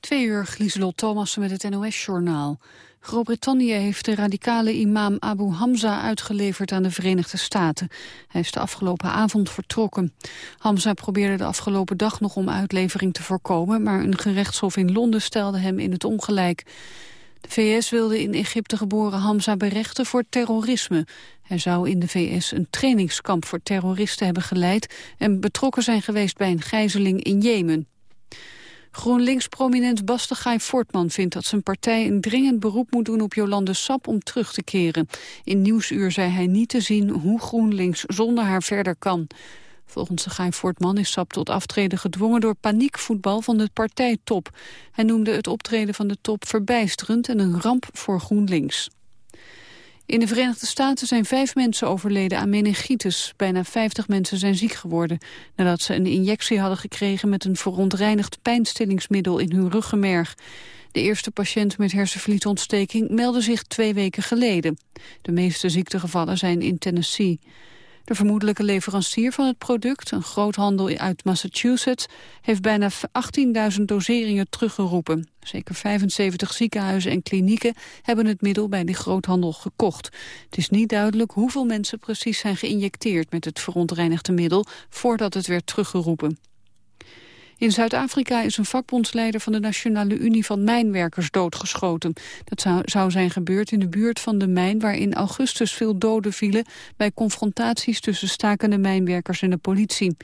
Twee uur, Lieselot Thomassen met het NOS-journaal. Groot-Brittannië heeft de radicale imam Abu Hamza uitgeleverd aan de Verenigde Staten. Hij is de afgelopen avond vertrokken. Hamza probeerde de afgelopen dag nog om uitlevering te voorkomen... maar een gerechtshof in Londen stelde hem in het ongelijk. De VS wilde in Egypte geboren Hamza berechten voor terrorisme. Hij zou in de VS een trainingskamp voor terroristen hebben geleid... en betrokken zijn geweest bij een gijzeling in Jemen. GroenLinks-prominent Bastegaai Voortman vindt dat zijn partij een dringend beroep moet doen op Jolande Sap om terug te keren. In Nieuwsuur zei hij niet te zien hoe GroenLinks zonder haar verder kan. Volgens de Gaai Voortman is Sap tot aftreden gedwongen door paniekvoetbal van de partijtop. Hij noemde het optreden van de top verbijsterend en een ramp voor GroenLinks. In de Verenigde Staten zijn vijf mensen overleden aan meningitis. Bijna 50 mensen zijn ziek geworden nadat ze een injectie hadden gekregen met een verontreinigd pijnstillingsmiddel in hun ruggenmerg. De eerste patiënt met hersenvlietontsteking meldde zich twee weken geleden. De meeste ziektegevallen zijn in Tennessee. De vermoedelijke leverancier van het product, een groothandel uit Massachusetts, heeft bijna 18.000 doseringen teruggeroepen. Zeker 75 ziekenhuizen en klinieken hebben het middel bij de groothandel gekocht. Het is niet duidelijk hoeveel mensen precies zijn geïnjecteerd met het verontreinigde middel voordat het werd teruggeroepen. In Zuid-Afrika is een vakbondsleider van de Nationale Unie van Mijnwerkers doodgeschoten. Dat zou, zou zijn gebeurd in de buurt van de mijn waar in augustus veel doden vielen bij confrontaties tussen stakende mijnwerkers en de politie.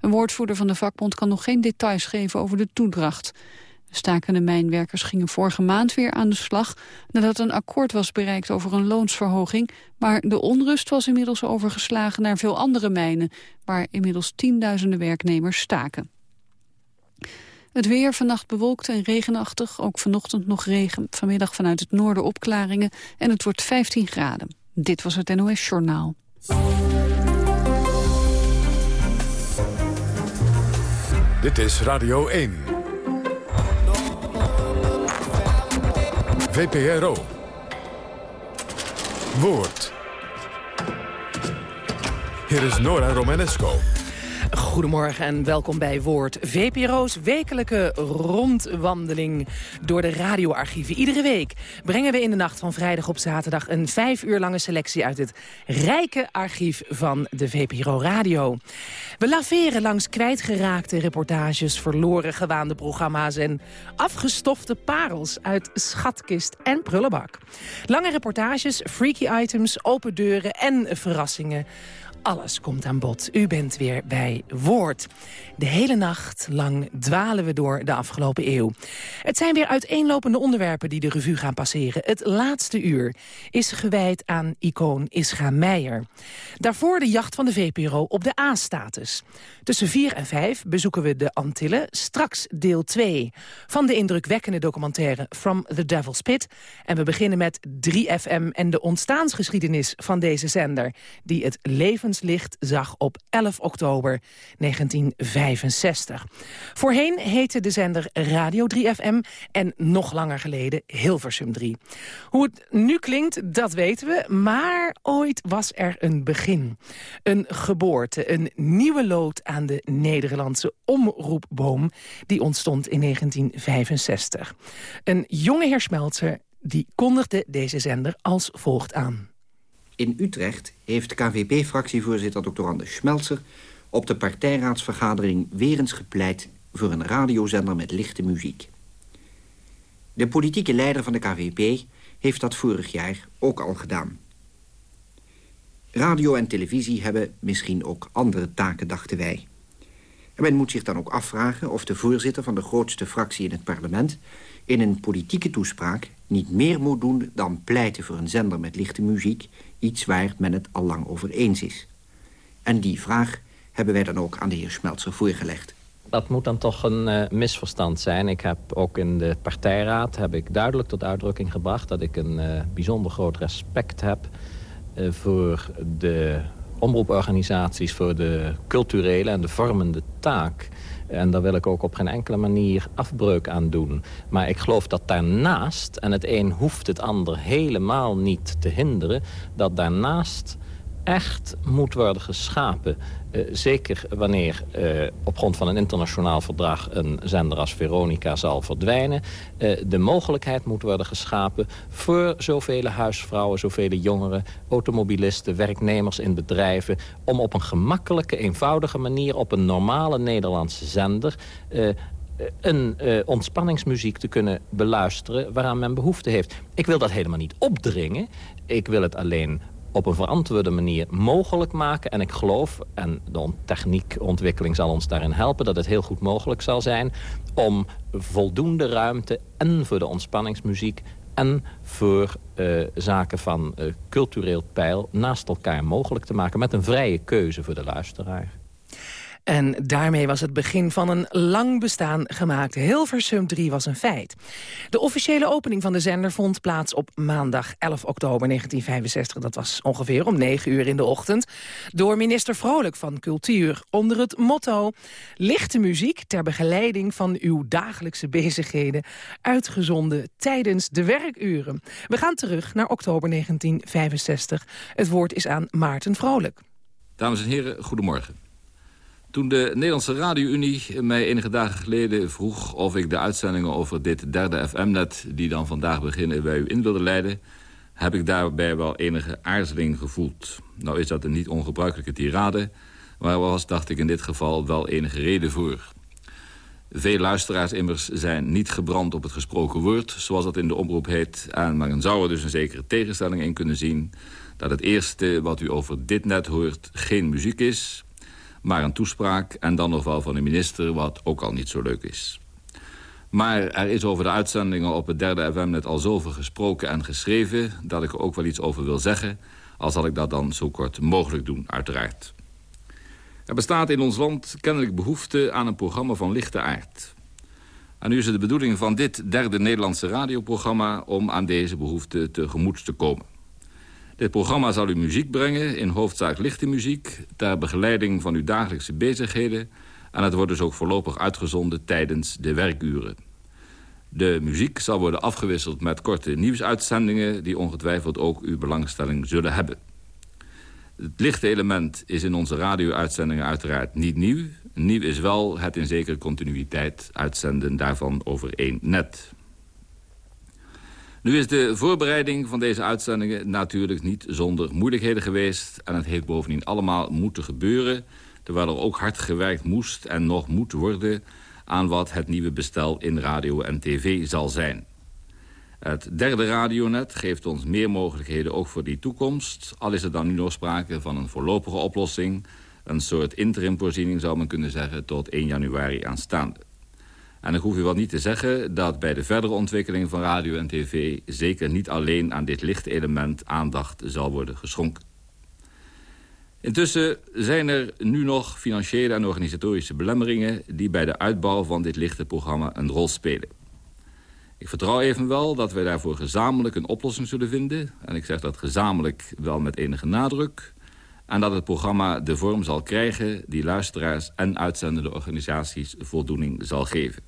Een woordvoerder van de vakbond kan nog geen details geven over de toedracht. De stakende mijnwerkers gingen vorige maand weer aan de slag... nadat een akkoord was bereikt over een loonsverhoging... maar de onrust was inmiddels overgeslagen naar veel andere mijnen... waar inmiddels tienduizenden werknemers staken. Het weer vannacht bewolkt en regenachtig. Ook vanochtend nog regen. Vanmiddag vanuit het noorden opklaringen. En het wordt 15 graden. Dit was het NOS Journaal. Dit is Radio 1. VPRO. Woord. Hier is Nora Romanesco. Goedemorgen en welkom bij Woord. VPRO's wekelijke rondwandeling door de radioarchieven. Iedere week brengen we in de nacht van vrijdag op zaterdag... een vijf uur lange selectie uit het rijke archief van de VPRO Radio. We laveren langs kwijtgeraakte reportages, verloren gewaande programma's... en afgestofte parels uit schatkist en prullenbak. Lange reportages, freaky items, open deuren en verrassingen alles komt aan bod. U bent weer bij Woord. De hele nacht lang dwalen we door de afgelopen eeuw. Het zijn weer uiteenlopende onderwerpen die de revue gaan passeren. Het laatste uur is gewijd aan icoon Ischa Meijer. Daarvoor de jacht van de VPRO op de A-status. Tussen 4 en 5 bezoeken we de Antillen. Straks deel 2 van de indrukwekkende documentaire From the Devil's Pit. En we beginnen met 3FM en de ontstaansgeschiedenis van deze zender... die het levenslicht zag op 11 oktober 1965. Voorheen heette de zender Radio 3FM en nog langer geleden Hilversum 3. Hoe het nu klinkt, dat weten we, maar ooit was er een begin. Een geboorte, een nieuwe lood aan de Nederlandse omroepboom... die ontstond in 1965. Een jonge heer Smeltzer die kondigde deze zender als volgt aan. In Utrecht heeft KVP-fractievoorzitter Dr. Anders Schmelzer... op de partijraadsvergadering weer eens gepleit... voor een radiozender met lichte muziek. De politieke leider van de KVP heeft dat vorig jaar ook al gedaan. Radio en televisie hebben misschien ook andere taken, dachten wij. En men moet zich dan ook afvragen of de voorzitter van de grootste fractie in het parlement... in een politieke toespraak niet meer moet doen dan pleiten voor een zender met lichte muziek... iets waar men het al lang over eens is. En die vraag hebben wij dan ook aan de heer Schmelzer voorgelegd. Dat moet dan toch een uh, misverstand zijn. Ik heb ook in de partijraad heb ik duidelijk tot uitdrukking gebracht... dat ik een uh, bijzonder groot respect heb uh, voor de omroeporganisaties... voor de culturele en de vormende taak... En daar wil ik ook op geen enkele manier afbreuk aan doen. Maar ik geloof dat daarnaast, en het een hoeft het ander helemaal niet te hinderen... dat daarnaast echt moet worden geschapen. Uh, zeker wanneer uh, op grond van een internationaal verdrag... een zender als Veronica zal verdwijnen. Uh, de mogelijkheid moet worden geschapen voor zoveel huisvrouwen... zoveel jongeren, automobilisten, werknemers in bedrijven... om op een gemakkelijke, eenvoudige manier... op een normale Nederlandse zender een ontspanningsmuziek te kunnen beluisteren waaraan men behoefte heeft. Ik wil dat helemaal niet opdringen. Ik wil het alleen op een verantwoorde manier mogelijk maken. En ik geloof, en de techniekontwikkeling zal ons daarin helpen... dat het heel goed mogelijk zal zijn om voldoende ruimte... en voor de ontspanningsmuziek en voor uh, zaken van uh, cultureel pijl naast elkaar mogelijk te maken... met een vrije keuze voor de luisteraar. En daarmee was het begin van een lang bestaan gemaakt. Hilversum 3 was een feit. De officiële opening van de zender vond plaats op maandag 11 oktober 1965. Dat was ongeveer om 9 uur in de ochtend. Door minister Vrolijk van Cultuur onder het motto... lichte muziek ter begeleiding van uw dagelijkse bezigheden... uitgezonden tijdens de werkuren. We gaan terug naar oktober 1965. Het woord is aan Maarten Vrolijk. Dames en heren, goedemorgen. Toen de Nederlandse Radio-Unie mij enige dagen geleden vroeg... of ik de uitzendingen over dit derde FM-net... die dan vandaag beginnen bij u in wilde leiden... heb ik daarbij wel enige aarzeling gevoeld. Nou is dat een niet ongebruikelijke tirade... maar was, dacht ik in dit geval, wel enige reden voor. Veel luisteraars immers zijn niet gebrand op het gesproken woord... zoals dat in de omroep heet. En men zou er dus een zekere tegenstelling in kunnen zien... dat het eerste wat u over dit net hoort geen muziek is maar een toespraak en dan nog wel van de minister... wat ook al niet zo leuk is. Maar er is over de uitzendingen op het derde FM-net al zoveel gesproken en geschreven... dat ik er ook wel iets over wil zeggen... al zal ik dat dan zo kort mogelijk doen, uiteraard. Er bestaat in ons land kennelijk behoefte aan een programma van lichte aard. En nu is het de bedoeling van dit derde Nederlandse radioprogramma... om aan deze behoefte tegemoet te komen. Dit programma zal u muziek brengen, in hoofdzaak lichte muziek... ter begeleiding van uw dagelijkse bezigheden... en het wordt dus ook voorlopig uitgezonden tijdens de werkuren. De muziek zal worden afgewisseld met korte nieuwsuitzendingen... die ongetwijfeld ook uw belangstelling zullen hebben. Het lichte element is in onze radio-uitzendingen uiteraard niet nieuw. Nieuw is wel het in zekere continuïteit uitzenden daarvan over één net. Nu is de voorbereiding van deze uitzendingen natuurlijk niet zonder moeilijkheden geweest. En het heeft bovendien allemaal moeten gebeuren. Terwijl er ook hard gewerkt moest en nog moet worden aan wat het nieuwe bestel in radio en tv zal zijn. Het derde radionet geeft ons meer mogelijkheden ook voor die toekomst. Al is er dan nu nog sprake van een voorlopige oplossing. Een soort interimmvoorziening zou men kunnen zeggen tot 1 januari aanstaande. En ik hoef u wel niet te zeggen dat bij de verdere ontwikkeling van radio en tv... zeker niet alleen aan dit lichte element aandacht zal worden geschonken. Intussen zijn er nu nog financiële en organisatorische belemmeringen... die bij de uitbouw van dit lichte programma een rol spelen. Ik vertrouw evenwel dat wij daarvoor gezamenlijk een oplossing zullen vinden. En ik zeg dat gezamenlijk wel met enige nadruk. En dat het programma de vorm zal krijgen die luisteraars en uitzendende organisaties voldoening zal geven.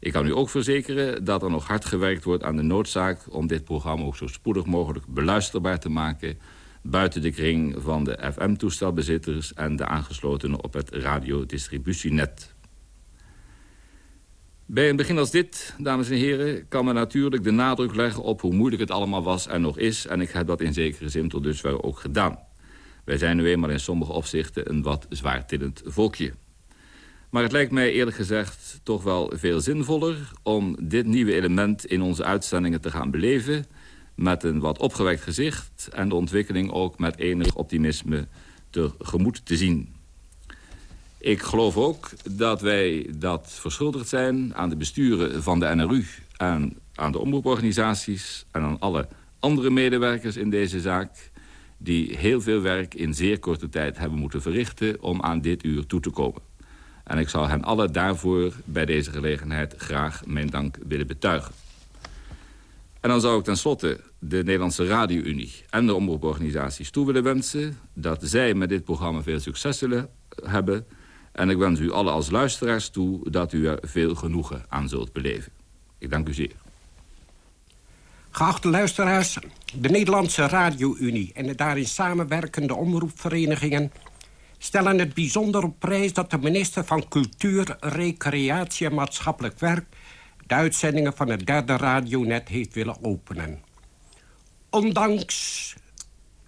Ik kan u ook verzekeren dat er nog hard gewerkt wordt aan de noodzaak... om dit programma ook zo spoedig mogelijk beluisterbaar te maken... buiten de kring van de FM-toestelbezitters... en de aangeslotenen op het radiodistributienet. Bij een begin als dit, dames en heren, kan men natuurlijk de nadruk leggen op hoe moeilijk het allemaal was en nog is. En ik heb dat in zekere zin tot dusver ook gedaan. Wij zijn nu eenmaal in sommige opzichten een wat zwaartillend volkje. Maar het lijkt mij eerlijk gezegd toch wel veel zinvoller... om dit nieuwe element in onze uitzendingen te gaan beleven... met een wat opgewekt gezicht... en de ontwikkeling ook met enig optimisme tegemoet te zien. Ik geloof ook dat wij dat verschuldigd zijn aan de besturen van de NRU... en aan de omroeporganisaties en aan alle andere medewerkers in deze zaak... die heel veel werk in zeer korte tijd hebben moeten verrichten... om aan dit uur toe te komen. En ik zou hen allen daarvoor bij deze gelegenheid graag mijn dank willen betuigen. En dan zou ik tenslotte de Nederlandse Radio-Unie en de omroeporganisaties toe willen wensen... dat zij met dit programma veel succes zullen hebben. En ik wens u allen als luisteraars toe dat u er veel genoegen aan zult beleven. Ik dank u zeer. Geachte luisteraars, de Nederlandse Radio-Unie... en de daarin samenwerkende omroepverenigingen... stellen het bijzonder op prijs dat de minister van Cultuur, Recreatie en Maatschappelijk Werk... de uitzendingen van het derde radionet heeft willen openen. Ondanks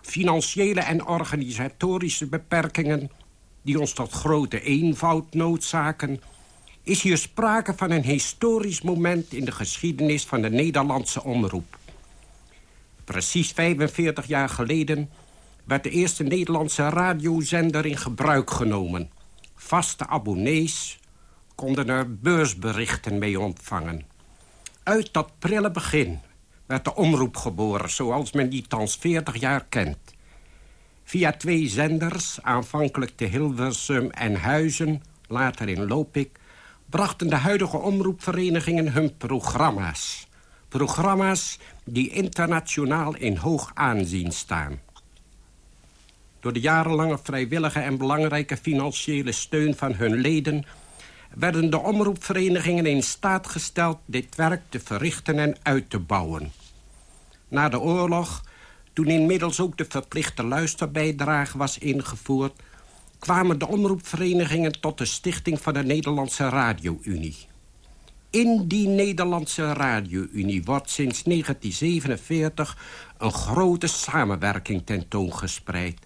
financiële en organisatorische beperkingen... die ons tot grote eenvoud noodzaken... is hier sprake van een historisch moment in de geschiedenis van de Nederlandse omroep. Precies 45 jaar geleden werd de eerste Nederlandse radiozender in gebruik genomen. Vaste abonnees konden er beursberichten mee ontvangen. Uit dat prille begin werd de omroep geboren... zoals men die thans 40 jaar kent. Via twee zenders, aanvankelijk te Hilversum en Huizen... later in Lopik... brachten de huidige omroepverenigingen hun programma's. Programma's die internationaal in hoog aanzien staan. Door de jarenlange vrijwillige en belangrijke financiële steun van hun leden... werden de omroepverenigingen in staat gesteld dit werk te verrichten en uit te bouwen. Na de oorlog, toen inmiddels ook de verplichte luisterbijdrage was ingevoerd... kwamen de omroepverenigingen tot de stichting van de Nederlandse Radio-Unie. In die Nederlandse Radio-Unie wordt sinds 1947 een grote samenwerking tentoongespreid.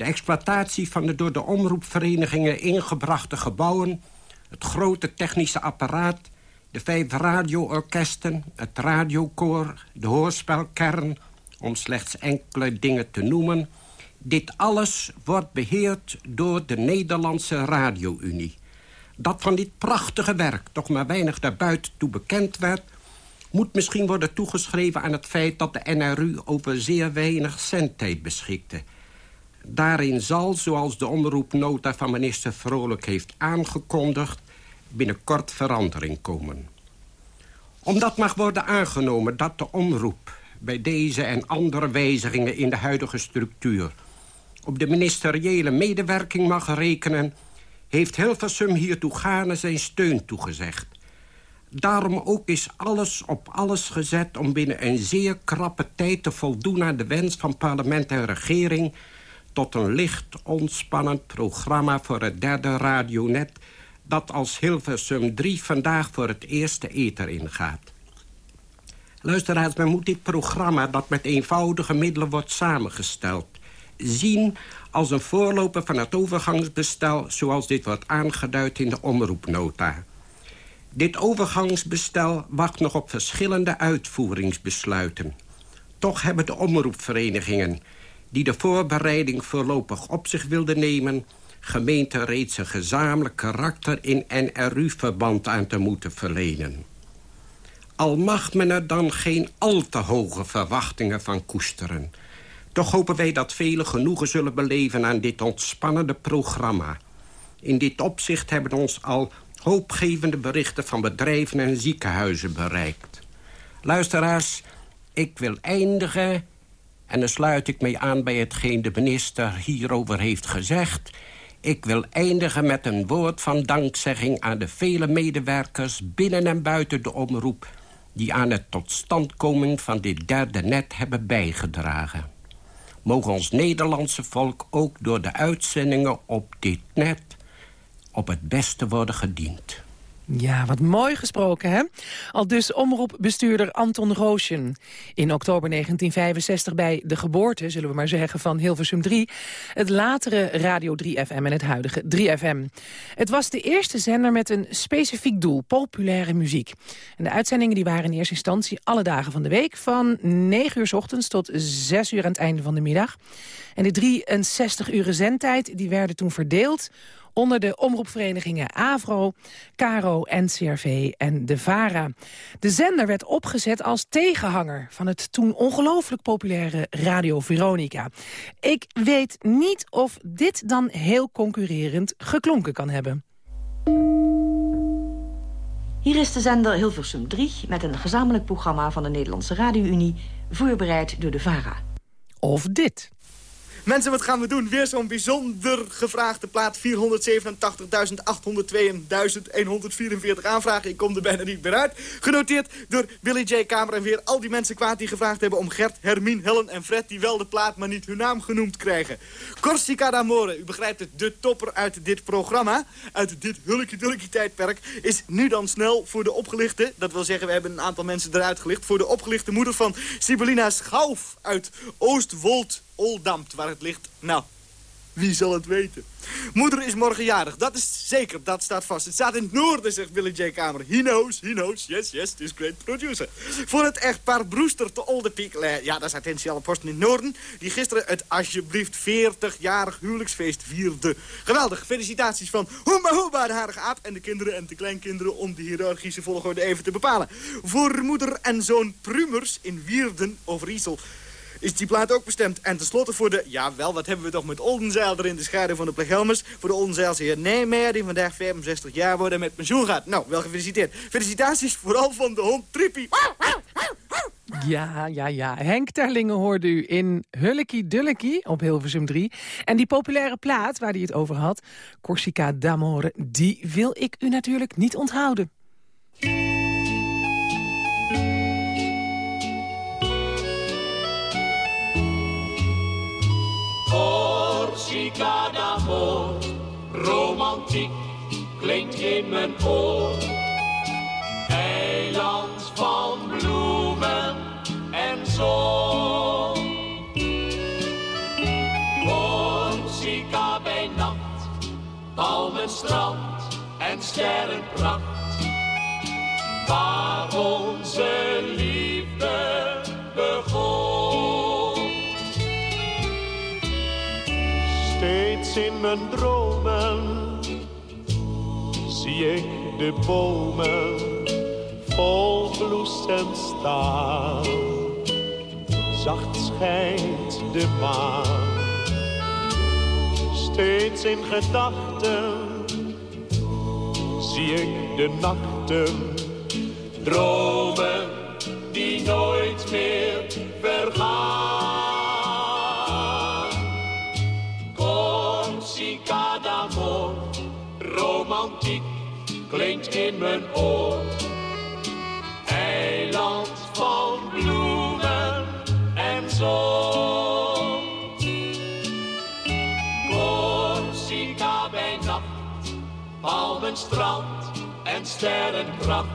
De exploitatie van de door de omroepverenigingen ingebrachte gebouwen... het grote technische apparaat, de vijf radioorkesten, het radiokoor, de hoorspelkern... om slechts enkele dingen te noemen... dit alles wordt beheerd door de Nederlandse Radio-Unie dat van dit prachtige werk toch maar weinig daarbuiten toe bekend werd... moet misschien worden toegeschreven aan het feit dat de NRU over zeer weinig zendtijd beschikte. Daarin zal, zoals de omroepnota van minister Vrolijk heeft aangekondigd... binnenkort verandering komen. Omdat mag worden aangenomen dat de omroep bij deze en andere wijzigingen in de huidige structuur... op de ministeriële medewerking mag rekenen heeft Hilversum hiertoe gaarne zijn steun toegezegd. Daarom ook is alles op alles gezet om binnen een zeer krappe tijd te voldoen aan de wens van parlement en regering tot een licht ontspannend programma voor het derde radionet dat als Hilversum 3 vandaag voor het eerste ether ingaat. Luisteraars, men moet dit programma dat met eenvoudige middelen wordt samengesteld... zien als een voorloper van het overgangsbestel... zoals dit wordt aangeduid in de omroepnota. Dit overgangsbestel wacht nog op verschillende uitvoeringsbesluiten. Toch hebben de omroepverenigingen... die de voorbereiding voorlopig op zich wilden nemen... gemeente reeds een gezamenlijk karakter in NRU-verband aan te moeten verlenen. Al mag men er dan geen al te hoge verwachtingen van koesteren... Toch hopen wij dat velen genoegen zullen beleven aan dit ontspannende programma. In dit opzicht hebben ons al hoopgevende berichten van bedrijven en ziekenhuizen bereikt. Luisteraars, ik wil eindigen... en dan sluit ik mee aan bij hetgeen de minister hierover heeft gezegd... Ik wil eindigen met een woord van dankzegging aan de vele medewerkers... binnen en buiten de omroep... die aan het totstandkoming van dit derde net hebben bijgedragen mogen ons Nederlandse volk ook door de uitzendingen op dit net op het beste worden gediend. Ja, wat mooi gesproken, hè? Al dus omroepbestuurder Anton Roosjen. In oktober 1965 bij de geboorte, zullen we maar zeggen, van Hilversum 3... het latere Radio 3FM en het huidige 3FM. Het was de eerste zender met een specifiek doel, populaire muziek. En de uitzendingen die waren in eerste instantie alle dagen van de week... van 9 uur s ochtends tot 6 uur aan het einde van de middag. En de 63 uur zendtijd die werden toen verdeeld onder de omroepverenigingen AVRO, CARO, NCRV en de VARA. De zender werd opgezet als tegenhanger van het toen ongelooflijk populaire Radio Veronica. Ik weet niet of dit dan heel concurrerend geklonken kan hebben. Hier is de zender Hilversum 3 met een gezamenlijk programma van de Nederlandse Radio-Unie... voorbereid door de VARA. Of dit. Mensen, wat gaan we doen? Weer zo'n bijzonder gevraagde plaat. 487.802.144 aanvragen. Ik kom er bijna niet meer uit. Genoteerd door Billy J. Kamer en weer al die mensen kwaad die gevraagd hebben... om Gert, Hermine, Helen en Fred die wel de plaat, maar niet hun naam genoemd krijgen. Corsica d'Amore, u begrijpt het, de topper uit dit programma... uit dit hulkie-dulkie tijdperk... is nu dan snel voor de opgelichte... dat wil zeggen, we hebben een aantal mensen eruit gelicht... voor de opgelichte moeder van Sibylina Schauff uit Oostwold Oldampt, waar het ligt. Nou, wie zal het weten? Moeder is morgen jarig, dat is zeker, dat staat vast. Het staat in het noorden, zegt Billy J. Kamer. He knows, he knows, yes, yes, is great producer. Voor het echtpaar Brewster te Olde Piek, ja, dat is Attentie Posten in het noorden... die gisteren het alsjeblieft 40-jarig huwelijksfeest vierde. Geweldig, felicitaties van Hoemba Hoemba, de harige aap... en de kinderen en de kleinkinderen om de hiërarchische volgorde even te bepalen. Voor moeder en zoon Prumers in Wierden over Isel is die plaat ook bestemd. En tenslotte voor de, ja wel, wat hebben we toch met Oldenzeil er in de schaduw van de Plegelmers. Voor de Oldenzeilse heer Nijmeijer, die vandaag 65 jaar wordt en met pensioen gaat. Nou, wel gefeliciteerd. Felicitaties vooral van de hond Trippie. Ja, ja, ja. Henk Terlingen hoorde u in Hullekie Dullekie op Hilversum 3. En die populaire plaat waar hij het over had, Corsica d'Amore, die wil ik u natuurlijk niet onthouden. Klinkt in mijn oor. Eiland van bloemen en zon. Corsica bij nacht, palmenstrand en sterrenpracht. Waar onze liefde in mijn dromen zie ik de bomen vol bloesem staan. Zacht schijnt de maan, steeds in gedachten zie ik de nachten in mijn oor. Eiland van bloemen en zon. Corsica bij nacht, palmenstrand en sterrenkracht.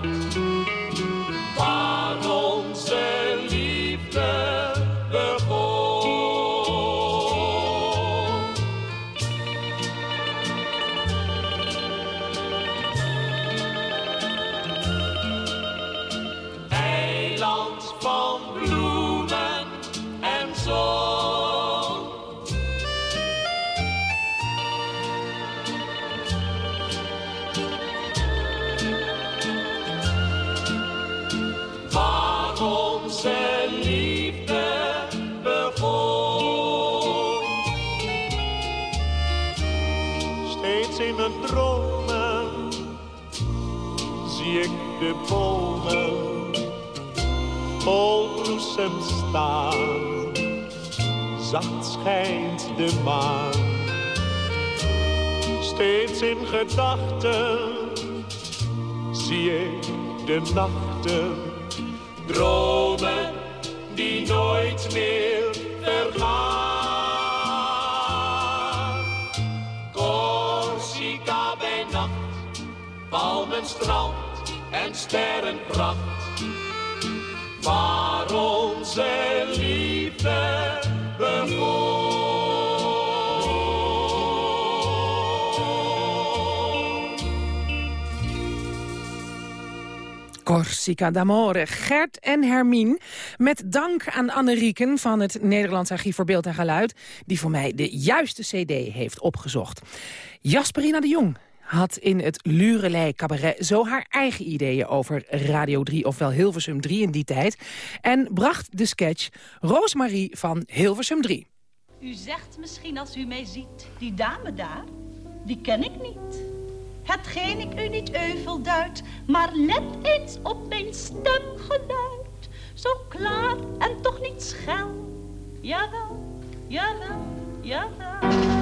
Zacht schijnt de maan. Steeds in gedachten zie ik de nachten. Dromen die nooit meer vergaan. Corsica bij nacht, palmenstrand en sterrenpracht. Onze liefde. Corsica d'Amore, Gert en Hermine. Met dank aan Anne Rieken van het Nederlands Archief voor Beeld en Geluid... die voor mij de juiste cd heeft opgezocht. Jasperina de Jong had in het Lurelei Cabaret zo haar eigen ideeën over Radio 3, ofwel Hilversum 3 in die tijd. En bracht de sketch Roosmarie van Hilversum 3. U zegt misschien als u mij ziet, die dame daar, die ken ik niet. Hetgeen ik u niet euvel duid, maar let eens op mijn stemgeluid. Zo klaar en toch niet schel. Jawel, jawel, Ja.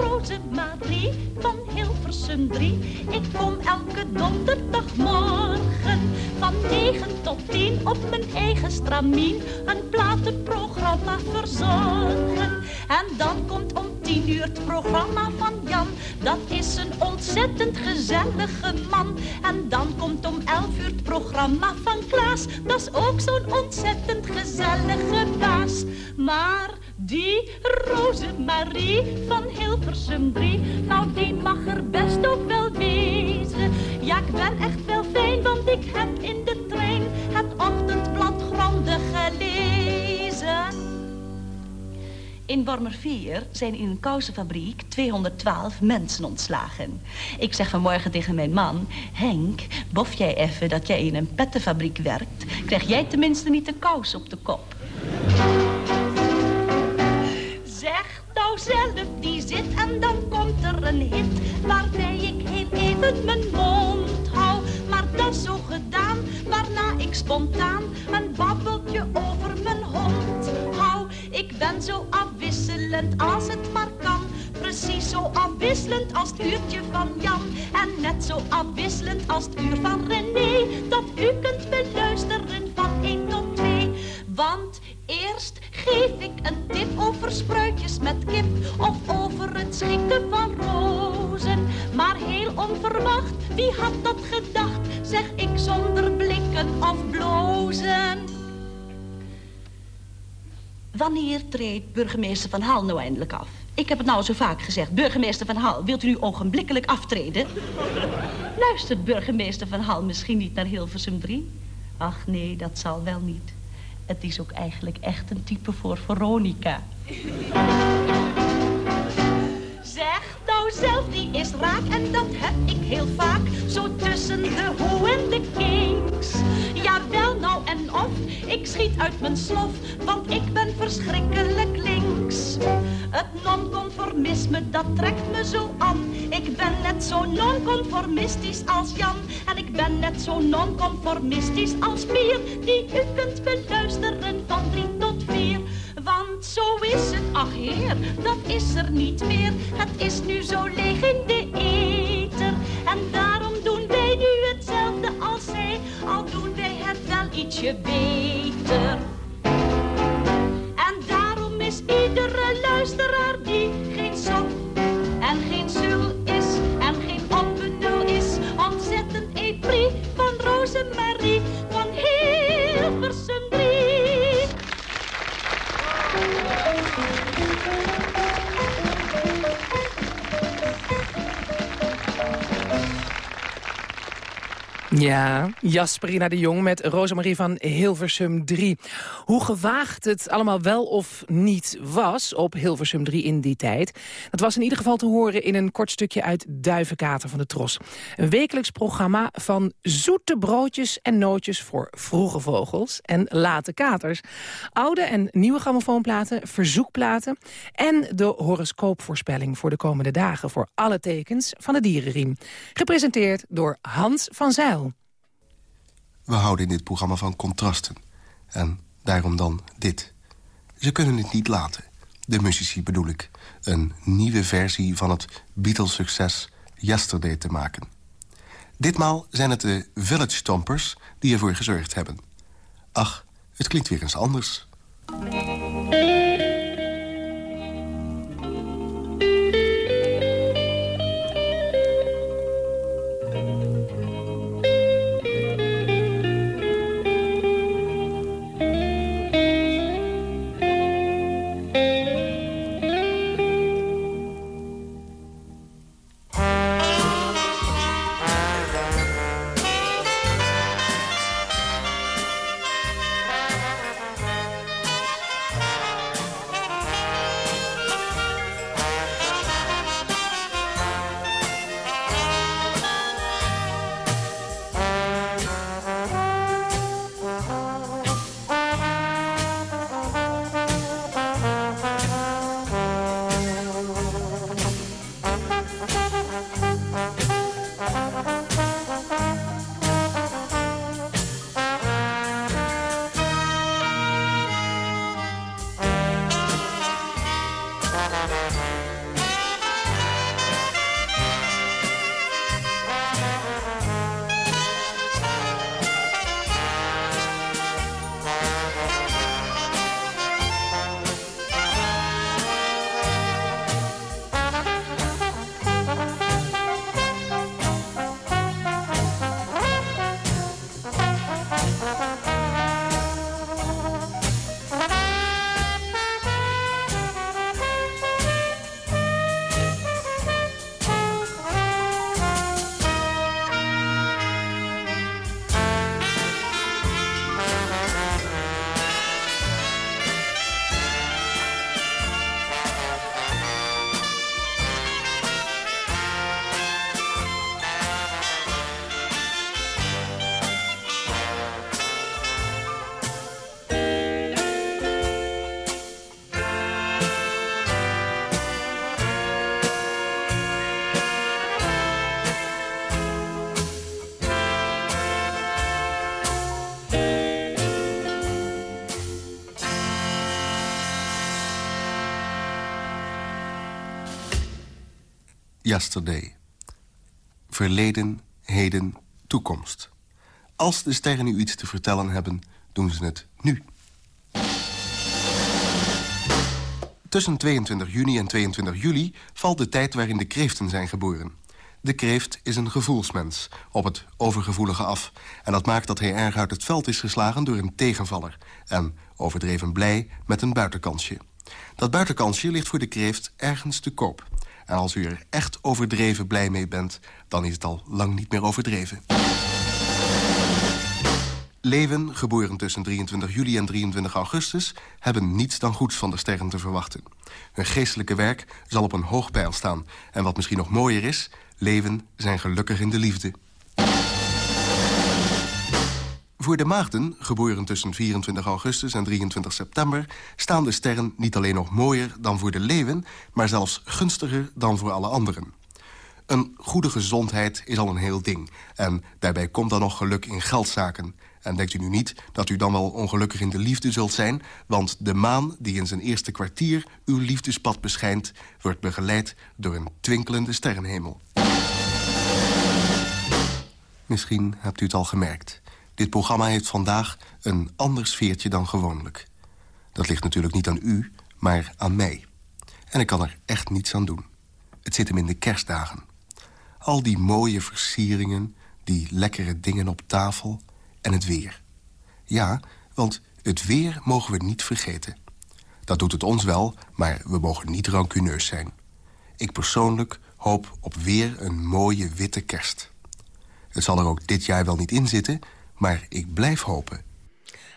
Ben Rosemarie van Hilversum 3. Ik kom elke donderdagmorgen van 9 tot 10 op mijn eigen stramien een platenprogramma verzorgen. En dan komt om 10 uur het programma van Jan. Dat is een ontzettend gezellige man. En dan komt om 11 uur het programma van Klaas. Dat is ook zo'n ontzettend gezellige baas. Maar die Rosemarie van Hilversum 3, nou die mag er best ook wel wezen. Ja, ik ben echt wel fijn, want ik heb in de trein het ochtendblad grondig gelezen. In Wormerveer zijn in een kousenfabriek 212 mensen ontslagen. Ik zeg vanmorgen tegen mijn man... Henk, bof jij even dat jij in een pettenfabriek werkt... krijg jij tenminste niet de kous op de kop. Een hit... waarbij ik heel even mijn mond hou. Maar dat zo gedaan, waarna ik spontaan... een babbeltje over mijn hond hou. Ik ben zo afwisselend als het maar kan. Precies zo afwisselend als het uurtje van Jan. En net zo afwisselend als het uur van René. Dat u kunt beluisteren wie had dat gedacht? Zeg ik zonder blikken of blozen. Wanneer treedt burgemeester Van Hal nou eindelijk af? Ik heb het nou zo vaak gezegd. Burgemeester Van Hal, wilt u nu ogenblikkelijk aftreden? Luistert burgemeester Van Hal misschien niet naar Hilversum 3? Ach nee, dat zal wel niet. Het is ook eigenlijk echt een type voor Veronica. Is raak en dat heb ik heel vaak. Zo tussen de hoe en de kings. Ja, wel nou en of, ik schiet uit mijn slof, want ik ben verschrikkelijk links. Het nonconformisme, dat trekt me zo aan. Ik ben net zo nonconformistisch als Jan. En ik ben net zo nonconformistisch als Pier. Die u kunt beluisteren van drie tot vier. Want zo is het, ach heer, dat is er niet meer. Het is nu zo leeg in de eter. En daarom doen wij nu hetzelfde als zij. Al doen wij het wel ietsje beter. En daarom is iedere luisteraar die Ja, Jasperina de Jong met Rosemarie van Hilversum 3. Hoe gewaagd het allemaal wel of niet was op Hilversum 3 in die tijd... dat was in ieder geval te horen in een kort stukje uit Duivenkater van de Tros. Een wekelijks programma van zoete broodjes en nootjes voor vroege vogels en late katers. Oude en nieuwe grammofoonplaten, verzoekplaten... en de horoscoopvoorspelling voor de komende dagen... voor alle tekens van de dierenriem. Gepresenteerd door Hans van Zijl. We houden in dit programma van contrasten. En daarom dan dit. Ze kunnen het niet laten. De muzici bedoel ik. Een nieuwe versie van het Beatles-succes Yesterday te maken. Ditmaal zijn het de Village Stompers die ervoor gezorgd hebben. Ach, het klinkt weer eens anders. Yesterday. Verleden, heden, toekomst. Als de sterren u iets te vertellen hebben, doen ze het nu. Tussen 22 juni en 22 juli valt de tijd waarin de kreeften zijn geboren. De kreeft is een gevoelsmens, op het overgevoelige af. En dat maakt dat hij erg uit het veld is geslagen door een tegenvaller. En overdreven blij met een buitenkansje. Dat buitenkansje ligt voor de kreeft ergens te koop. En als u er echt overdreven blij mee bent... dan is het al lang niet meer overdreven. Leeuwen, geboren tussen 23 juli en 23 augustus... hebben niets dan goeds van de sterren te verwachten. Hun geestelijke werk zal op een hoog pijl staan. En wat misschien nog mooier is... Leeuwen zijn gelukkig in de liefde. Voor de maagden, geboren tussen 24 augustus en 23 september... staan de sterren niet alleen nog mooier dan voor de leeuwen... maar zelfs gunstiger dan voor alle anderen. Een goede gezondheid is al een heel ding. En daarbij komt dan nog geluk in geldzaken. En denkt u nu niet dat u dan wel ongelukkig in de liefde zult zijn... want de maan die in zijn eerste kwartier uw liefdespad beschijnt... wordt begeleid door een twinkelende sterrenhemel. Misschien hebt u het al gemerkt. Dit programma heeft vandaag een ander sfeertje dan gewoonlijk. Dat ligt natuurlijk niet aan u, maar aan mij. En ik kan er echt niets aan doen. Het zit hem in de kerstdagen. Al die mooie versieringen, die lekkere dingen op tafel en het weer. Ja, want het weer mogen we niet vergeten. Dat doet het ons wel, maar we mogen niet rancuneus zijn. Ik persoonlijk hoop op weer een mooie witte kerst. Het zal er ook dit jaar wel niet in zitten, maar ik blijf hopen.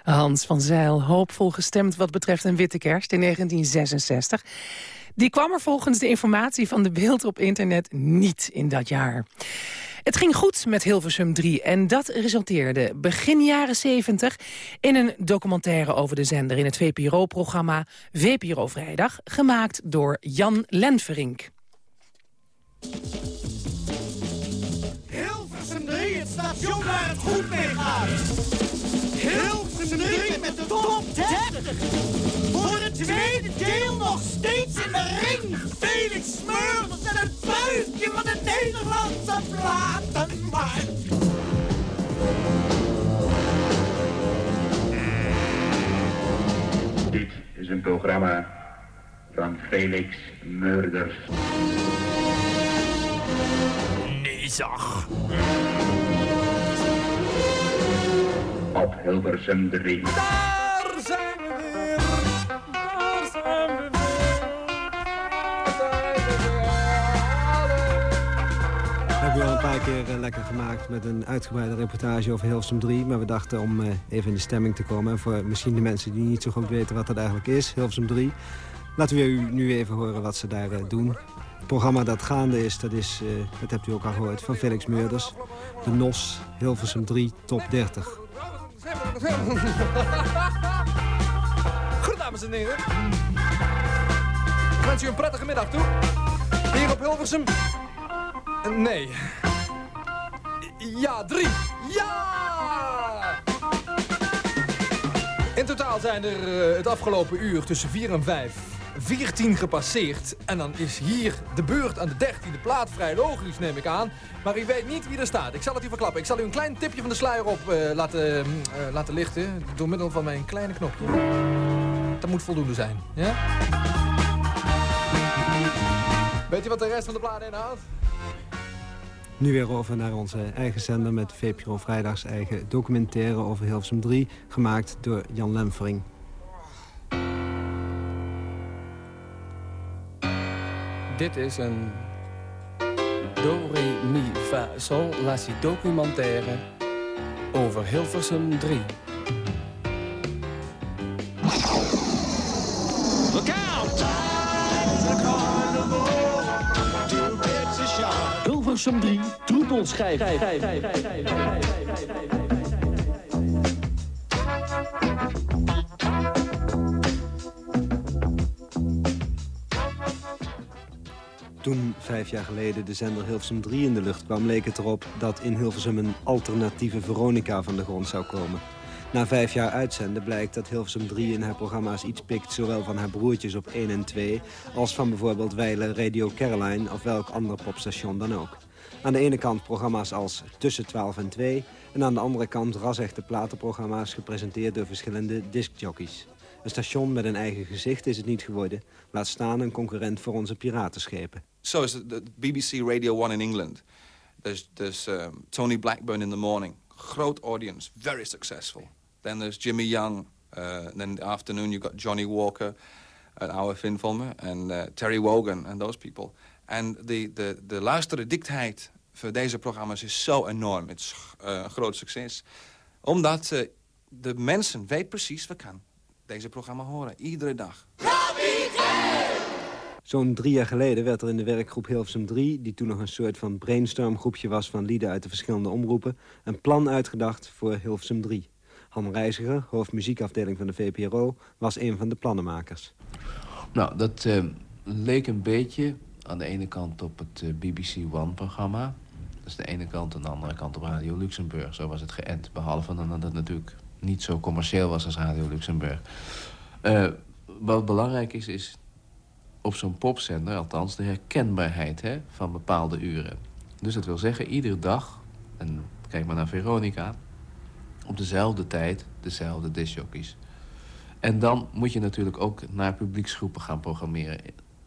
Hans van Zeil, hoopvol gestemd wat betreft een witte kerst in 1966. Die kwam er volgens de informatie van de beeld op internet niet in dat jaar. Het ging goed met Hilversum 3 en dat resulteerde begin jaren 70 in een documentaire over de zender in het VPRO-programma VPRO Vrijdag, gemaakt door Jan Lenverink. 3, het station waar het goed mee gaat. Hilversum 3 met de top 30. Voor het tweede deel nog steeds in de ring. Felix Smurfers en het buikje van de Nederlandse platenmarkt. Dit is een programma van Felix Murders. Nee, zag. Op Hilversum 3. Daar zijn we weer. Daar zijn we We hebben al een paar keer eh, lekker gemaakt met een uitgebreide reportage over Hilversum 3. Maar we dachten om eh, even in de stemming te komen. En voor misschien de mensen die niet zo goed weten wat dat eigenlijk is, Hilversum 3. Laten we u nu even horen wat ze daar eh, doen. Het programma dat gaande is, dat is, eh, dat hebt u ook al gehoord, van Felix Meurders. De NOS Hilversum 3 Top 30. Goed, dames en heren. Ik wens u een prettige middag toe. Hier op Hilversum. Nee. Ja, drie. Ja! In totaal zijn er eh, het afgelopen uur tussen 4 en 5 14 gepasseerd. En dan is hier de beurt aan de 13e plaat vrij logisch, neem ik aan. Maar u weet niet wie er staat. Ik zal het u verklappen. Ik zal u een klein tipje van de sluier op eh, laten, eh, laten lichten. Door middel van mijn kleine knopje. Dat moet voldoende zijn. Ja? Weet je wat de rest van de plaat inhoudt? Nu weer over naar onze eigen zender met VPRO Vrijdags eigen documentaire over Hilversum 3. Gemaakt door Jan Lemfering. Dit is een do, re, mi, fa, sol, la, si documentaire over Hilversum 3. Look out! Hilversum 3 troetelschijf. Toen vijf jaar geleden de zender Hilversum 3 in de lucht kwam... leek het erop dat in Hilversum een alternatieve Veronica van de grond zou komen. Na vijf jaar uitzenden blijkt dat Hilversum 3 in haar programma's iets pikt... zowel van haar broertjes op 1 en 2... als van bijvoorbeeld Weile Radio Caroline of welk ander popstation dan ook. Aan de ene kant programma's als Tussen 12 en 2... en aan de andere kant rasechte platenprogramma's... gepresenteerd door verschillende discjockeys. Een station met een eigen gezicht is het niet geworden. Laat staan een concurrent voor onze piratenschepen. So is the BBC Radio 1 in England. There's, there's um, Tony Blackburn in the morning. Groot audience, very successful. Then there's Jimmy Young. Uh, then in the afternoon you've got Johnny Walker, an van me, and uh, Terry Wogan and those people. En de, de, de luisterdichtheid voor deze programma's is zo enorm. Het is uh, een groot succes. Omdat uh, de mensen weten precies, we kan deze programma horen. Iedere dag. Zo'n drie jaar geleden werd er in de werkgroep Hilversum 3... die toen nog een soort van brainstormgroepje was van lieden uit de verschillende omroepen... een plan uitgedacht voor Hilversum 3. Han Reiziger, hoofdmuziekafdeling van de VPRO, was een van de plannenmakers. Nou, dat uh, leek een beetje aan de ene kant op het uh, BBC One-programma. Is de ene kant, aan de andere kant op Radio Luxemburg. Zo was het geënt, behalve dat het natuurlijk niet zo commercieel was als Radio Luxemburg. Uh, wat belangrijk is, is op zo'n popzender, althans de herkenbaarheid hè, van bepaalde uren. Dus dat wil zeggen, iedere dag, en kijk maar naar Veronica... op dezelfde tijd, dezelfde discjockeys. En dan moet je natuurlijk ook naar publieksgroepen gaan programmeren.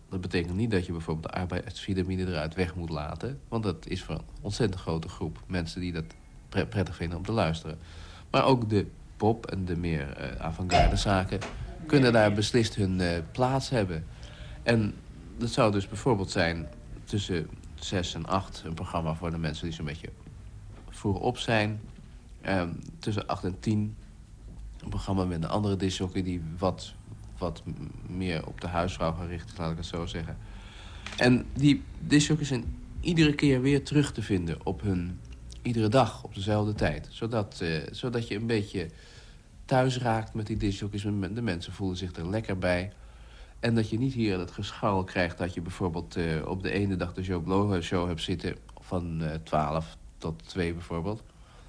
Dat betekent niet dat je bijvoorbeeld de arbeidsvitamine eruit weg moet laten... want dat is voor een ontzettend grote groep mensen die dat prettig vinden om te luisteren. Maar ook de pop en de meer uh, avant-garde zaken... kunnen daar beslist hun uh, plaats hebben... En dat zou dus bijvoorbeeld zijn tussen 6 en 8... een programma voor de mensen die zo'n beetje voorop zijn. Ehm, tussen 8 en 10 een programma met een andere disjockey... die wat, wat meer op de huisvrouw gericht is, laat ik het zo zeggen. En die disjockeys zijn iedere keer weer terug te vinden op hun... iedere dag op dezelfde tijd. Zodat, uh, zodat je een beetje thuis raakt met die disjockeys. De mensen voelen zich er lekker bij... En dat je niet hier het geschal krijgt dat je bijvoorbeeld uh, op de ene dag de Joe Blow show hebt zitten... van uh, 12 tot 2 bijvoorbeeld.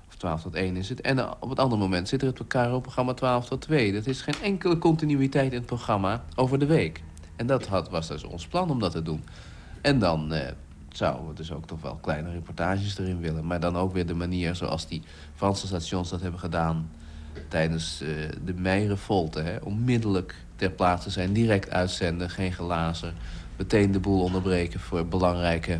Of 12 tot 1 is het. En uh, op het andere moment zit er het KRO-programma 12 tot 2. Dat is geen enkele continuïteit in het programma over de week. En dat had, was dus ons plan om dat te doen. En dan zouden we dus ook toch wel kleine reportages erin willen. Maar dan ook weer de manier zoals die Franse stations dat hebben gedaan... tijdens de meirevolte, hè, onmiddellijk ter plaatse zijn, direct uitzenden, geen gelazen. Meteen de boel onderbreken voor belangrijke,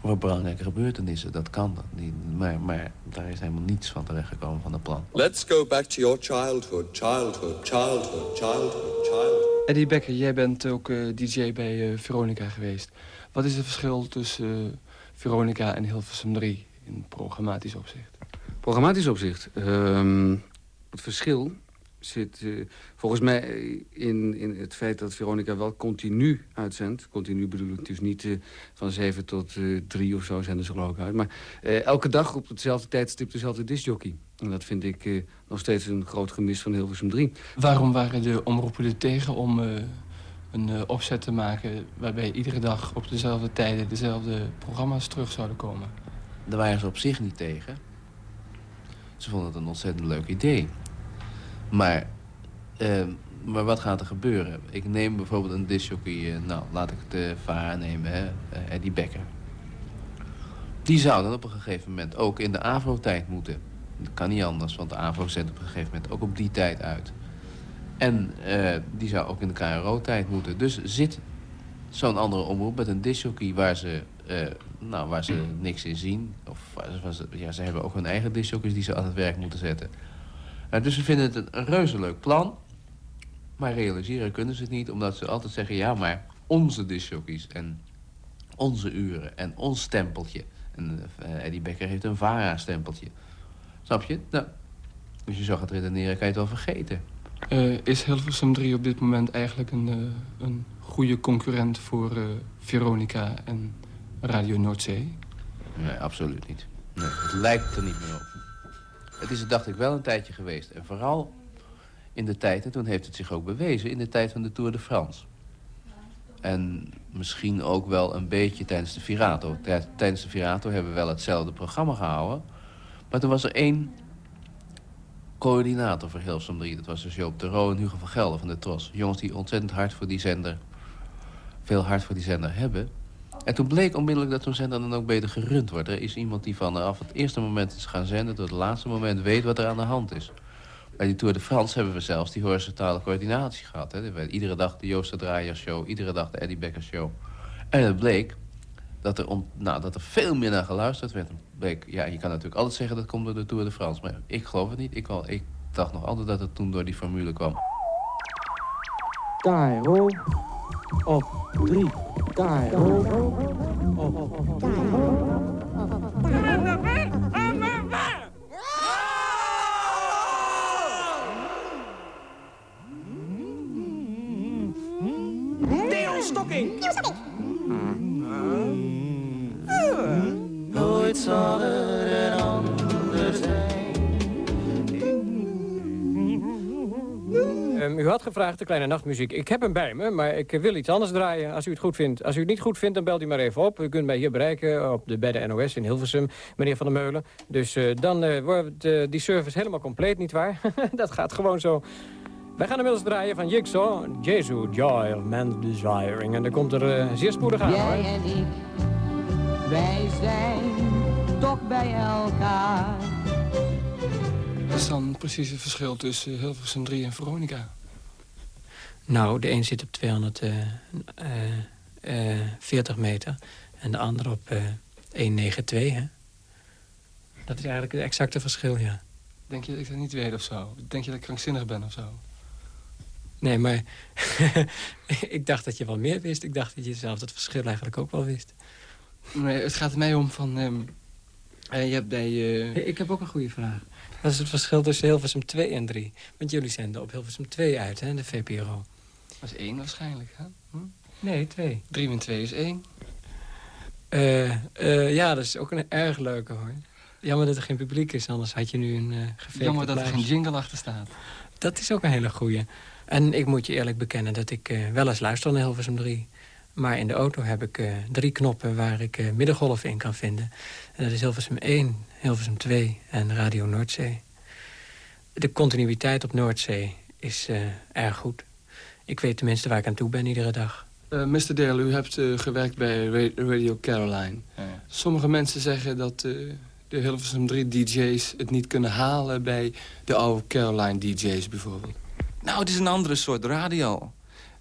voor belangrijke gebeurtenissen. Dat kan dat niet. Maar, maar daar is helemaal niets van terechtgekomen van het plan. Let's go back to your childhood, childhood, childhood, childhood, childhood. Eddie Becker, jij bent ook uh, DJ bij uh, Veronica geweest. Wat is het verschil tussen uh, Veronica en Hilversum 3 in programmatisch opzicht? Programmatisch opzicht? Um, het verschil zit uh, volgens mij in, in het feit dat Veronica wel continu uitzendt. Continu bedoel ik dus niet uh, van 7 tot uh, 3 of zo zenden ze geloof ik uit. Maar elke dag op hetzelfde tijdstip dezelfde discjockey. En dat vind ik nog steeds een groot gemis van Hilversum 3. Waarom waren de omroepen er tegen om een opzet te maken... waarbij iedere dag op dezelfde tijden dezelfde programma's terug zouden komen? Daar waren ze op zich niet tegen. Ze vonden het een ontzettend leuk idee. Maar, uh, maar wat gaat er gebeuren? Ik neem bijvoorbeeld een discjockey, uh, nou, laat ik het uh, VARA nemen, uh, Eddie Becker. Die zou dan op een gegeven moment ook in de AVRO-tijd moeten. Dat kan niet anders, want de AVRO zendt op een gegeven moment ook op die tijd uit. En die zou ook in de KRO-tijd moeten. Dus zit zo'n andere omroep met een discjockey waar ze, nou, waar ze niks in zien. Of waar ze, ja, ze hebben ook hun eigen discjockeys die ze aan het werk moeten zetten. Uh, dus ze vinden het een, reuze leuk plan. Maar realiseren kunnen ze het niet, omdat ze altijd zeggen... ja, maar onze discjockeys en onze uren en ons stempeltje. En uh, Eddie Becker heeft een VARA-stempeltje. Snap je? Nou, als je zo gaat redeneren, kan je het wel vergeten. Uh, is Hilversum 3 op dit moment eigenlijk een, uh, een goede concurrent voor Veronica en Radio Noordzee? Nee, absoluut niet. Nee, het lijkt er niet meer op. Het is dacht ik, wel een tijdje geweest. En vooral in de tijd, en toen heeft het zich ook bewezen... in de tijd van de Tour de France. En misschien ook wel een beetje tijdens de Virato. Tijdens de Virato hebben we wel hetzelfde programma gehouden. Maar toen was er één coördinator voor Hilversum 3. Dat was dus Joop de Roo en Hugo van Gelder van de Tros. Jongens die ontzettend hard voor die zender... veel hard voor die zender hebben. En toen bleek onmiddellijk dat zo'n zender dan ook beter gerund wordt. Er is iemand die vanaf het eerste moment is gaan zenden... tot het laatste moment weet wat er aan de hand is. Bij die Tour de France hebben we zelfs die horizontale coördinatie gehad. Hè. Er iedere dag de Joost de Draaier Show, iedere dag de Eddie Becker Show. En het bleek dat er, nou, dat er veel meer naar geluisterd werd. Ja, je kan natuurlijk altijd zeggen dat komt door de Tour de France. Maar ik geloof het niet. Ik, ik dacht nog altijd dat het toen door die formule kwam. KRO op 3. KRO op 3. Theo Stokking. Nooit zal Ehm, u had gevraagd de kleine nachtmuziek. Ik heb hem bij me, maar ik wil iets anders draaien als u het goed vindt. Als u het niet goed vindt, dan belt u maar even op. U kunt mij hier bereiken op de, bij de NOS in Hilversum, meneer Van der Meulen. Dus eh, dan eh, wordt eh, die service helemaal compleet, nietwaar? Dat gaat gewoon zo. Wij gaan inmiddels draaien van Jigsaw, Jesu, Joy of Man's Desiring. En dan komt er zeer spoedig aan, Jij hoor. en ik, wij zijn toch bij elkaar. Wat is dan precies het verschil tussen Hilversum 3 en Veronica? Nou, de een zit op 240 meter en de ander op eh 192, hè? Dat is eigenlijk het exacte verschil, ja. Denk je dat ik dat niet weet of zo? Denk je dat ik krankzinnig ben of zo? Nee, maar ik dacht dat je wel meer wist. Ik dacht dat je zelf het verschil eigenlijk ook wel wist. Nee, het gaat mij om van... ehm, eh, je hebt bij... eh, Ik heb ook een goede vraag. Wat is het verschil tussen Hilversum 2 en 3? Want jullie zenden op Hilversum 2 uit, hè, de VPRO. Dat is één waarschijnlijk, hè? Hm? Nee, 2. 3 min 2 is 1. Eh, eh, ja, dat is ook een erg leuke, hoor. Jammer dat er geen publiek is, anders had je nu een uh, Jammer dat er geen jingle achter staat. Dat is ook een hele goeie. En ik moet je eerlijk bekennen dat ik wel eens luister naar Hilversum 3. Maar in de auto heb ik drie knoppen waar ik eh, middengolven in kan vinden. En dat is Hilversum 1, Hilversum 2 en Radio Noordzee. De continuïteit op Noordzee is erg goed. Ik weet tenminste waar ik aan toe ben iedere dag. Eh, Mr. Dale, u hebt eh, gewerkt bij Ra- Radio Caroline. Sommige mensen zeggen dat eh, de Hilversum 3 DJ's het niet kunnen halen... bij de oude Caroline DJ's bijvoorbeeld. Nou, het is een andere soort radio.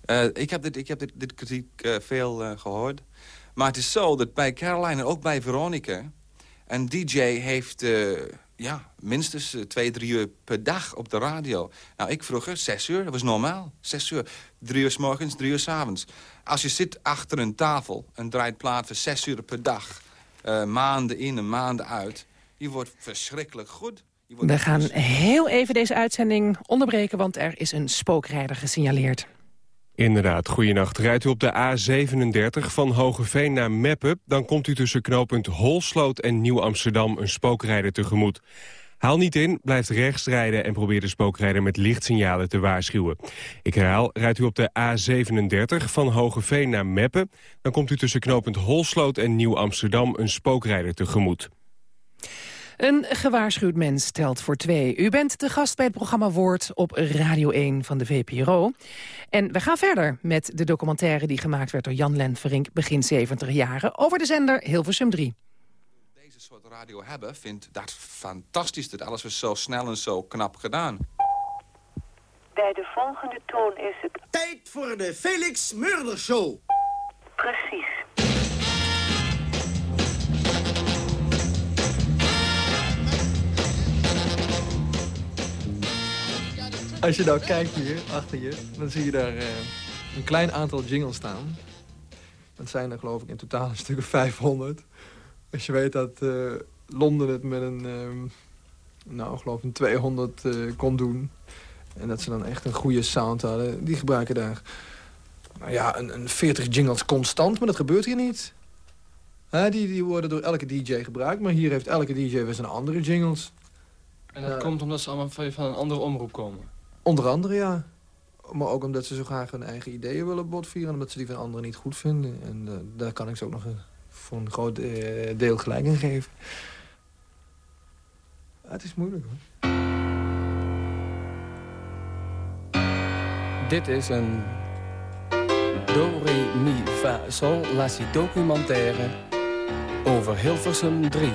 Eh, ik heb dit, ik heb dit, dit kritiek eh, veel eh, gehoord. Maar het is zo dat bij Caroline en ook bij Veronica... een DJ heeft eh, ja, minstens eh, twee, drie uur per dag op de radio. Nou, ik vroeger zes uur, dat was normaal. Zes uur. Drie uur s morgens, drie uur s avonds. Als je zit achter een tafel en draait voor zes uur per dag... eh, maanden in en maanden uit... je wordt verschrikkelijk goed. Wordt We gaan heel even deze uitzending onderbreken, want er is een spookrijder gesignaleerd. Inderdaad, goeienacht. Rijdt u op de A37 van Hogeveen naar Meppen... dan komt u tussen knooppunt Holsloot en Nieuw-Amsterdam een spookrijder tegemoet. Haal niet in, blijf rechts rijden en probeer de spookrijder met lichtsignalen te waarschuwen. Ik herhaal, rijdt u op de A37 van Hogeveen naar Meppen... dan komt u tussen knooppunt Holsloot en Nieuw-Amsterdam een spookrijder tegemoet. Een gewaarschuwd mens telt voor twee. U bent de gast bij het programma Woord op Radio 1 van de VPRO. En we gaan verder met de documentaire die gemaakt werd door Jan Lenverink begin 70 jaren over de zender Hilversum 3. deze soort radio hebben, vindt dat fantastisch. Dat alles was zo snel en zo knap gedaan. Bij de volgende toon is het... Tijd voor de Felix Murder Show. Precies. Als je nou kijkt hier, achter je, dan zie je daar eh, een klein aantal jingles staan. Dat zijn er geloof ik in totaal een stuk of 500. Als je weet dat eh, Londen het met een, ehm, nou geloof ik een 200 eh, kon doen. En dat ze dan echt een goede sound hadden. Die gebruiken daar, nou ja, een, een 40 jingles constant. Maar dat gebeurt hier niet. Hè, die, die worden door elke DJ gebruikt. Maar hier heeft elke DJ weer zijn andere jingles. En dat komt omdat ze allemaal van een andere omroep komen. Onder andere, ja. Maar ook omdat ze zo graag hun eigen ideeën willen botvieren... omdat ze die van anderen niet goed vinden. En eh, daar kan ik ze ook nog een, voor een groot eh, deel gelijk in geven. Ah, het is moeilijk, hoor. Dit is een Do, Re, Mi, Fa, Sol, La, documentaire over Hilversum 3.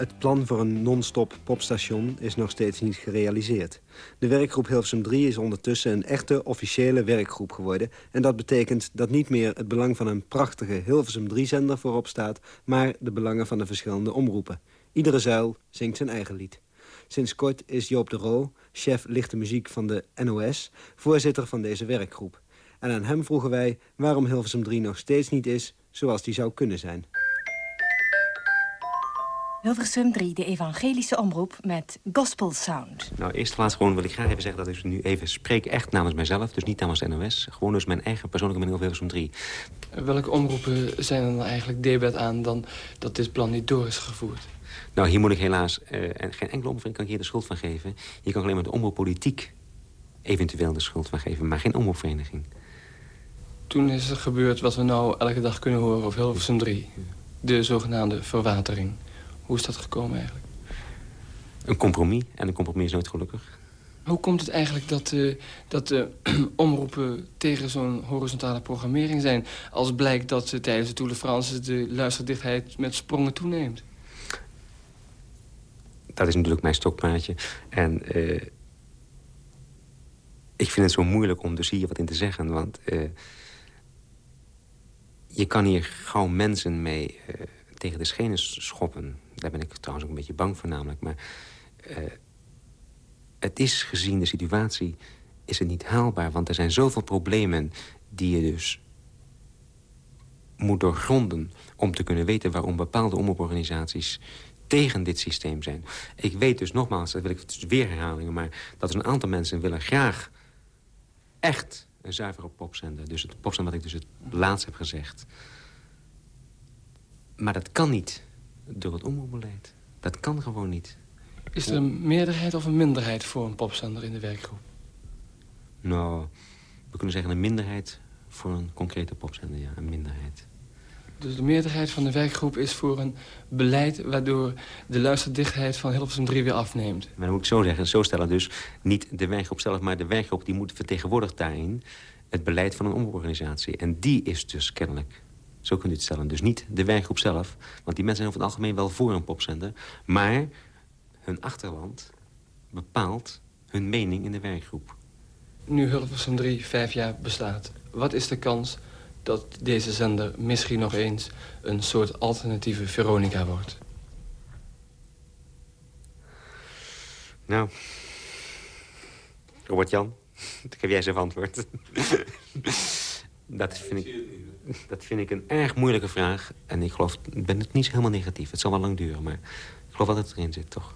Het plan voor een non-stop popstation is nog steeds niet gerealiseerd. De werkgroep Hilversum 3 is ondertussen een echte officiële werkgroep geworden... en dat betekent dat niet meer het belang van een prachtige Hilversum 3-zender voorop staat... maar de belangen van de verschillende omroepen. Iedere zuil zingt zijn eigen lied. Sinds kort is Joop de Roo, chef lichte muziek van de NOS... voorzitter van deze werkgroep. En aan hem vroegen wij waarom Hilversum 3 nog steeds niet is zoals die zou kunnen zijn. Hilversum 3, de evangelische omroep met gospel sound. Nou, eerst laatst gewoon wil ik graag even zeggen dat ik nu even spreek echt namens mijzelf. Dus niet namens de NOS. Gewoon dus mijn eigen persoonlijke mening over Hilversum 3. Welke omroepen zijn er dan eigenlijk debet aan dan dat dit plan niet door is gevoerd? Nou, hier moet ik helaas, uh, en geen enkele omroep kan ik hier de schuld van geven. Je kan alleen maar de omroeppolitiek eventueel de schuld van geven, maar geen omroepvereniging. Toen is er gebeurd wat we nou elke dag kunnen horen over Hilversum 3. De zogenaamde verwatering. Hoe is dat gekomen eigenlijk? Een compromis. En een compromis is nooit gelukkig. Hoe komt het eigenlijk dat, uh, dat de omroepen tegen zo'n horizontale programmering zijn... als blijkt dat uh, tijdens de Tour de France de luisterdichtheid met sprongen toeneemt? Dat is natuurlijk mijn stokpaardje. En uh, ik vind het zo moeilijk om dus hier wat in te zeggen. Want je kan hier gauw mensen mee tegen de schenen schoppen. Daar ben ik trouwens ook een beetje bang voor namelijk. Maar uh, het is, gezien de situatie, is het niet haalbaar. Want er zijn zoveel problemen die je dus moet doorgronden... om te kunnen weten waarom bepaalde omroeporganisaties tegen dit systeem zijn. Ik weet dus nogmaals, dat wil ik dus weer herhalingen... maar dat een aantal mensen willen graag echt een zuivere popzender. Dus het popzender wat ik dus het laatst heb gezegd. Maar dat kan niet door het omroepbeleid. Dat kan gewoon niet. Is er een meerderheid of een minderheid voor een popzender in de werkgroep? Nou, we kunnen zeggen een minderheid voor een concrete popzender, ja, een minderheid. Dus de meerderheid van de werkgroep is voor een beleid... waardoor de luisterdichtheid van Hilversum 3 weer afneemt. Maar dan moet ik zo zeggen, zo stellen dus... niet de werkgroep zelf, maar de werkgroep die moet vertegenwoordigt daarin... het beleid van een omroeporganisatie. En die is dus kennelijk zo kunt u het stellen. Dus niet de werkgroep zelf. Want die mensen zijn over het algemeen wel voor een popzender. Maar hun achterland bepaalt hun mening in de werkgroep. Nu Hilversum 3 vijf jaar bestaat. Wat is de kans dat deze zender misschien nog eens... een soort alternatieve Veronica wordt? Nou, Robert-Jan, ik heb jij zelf antwoord. dat vind ik... Dat vind ik een erg moeilijke vraag. En ik geloof, ik ben het niet helemaal negatief. Het zal wel lang duren, maar ik geloof dat het erin zit, toch?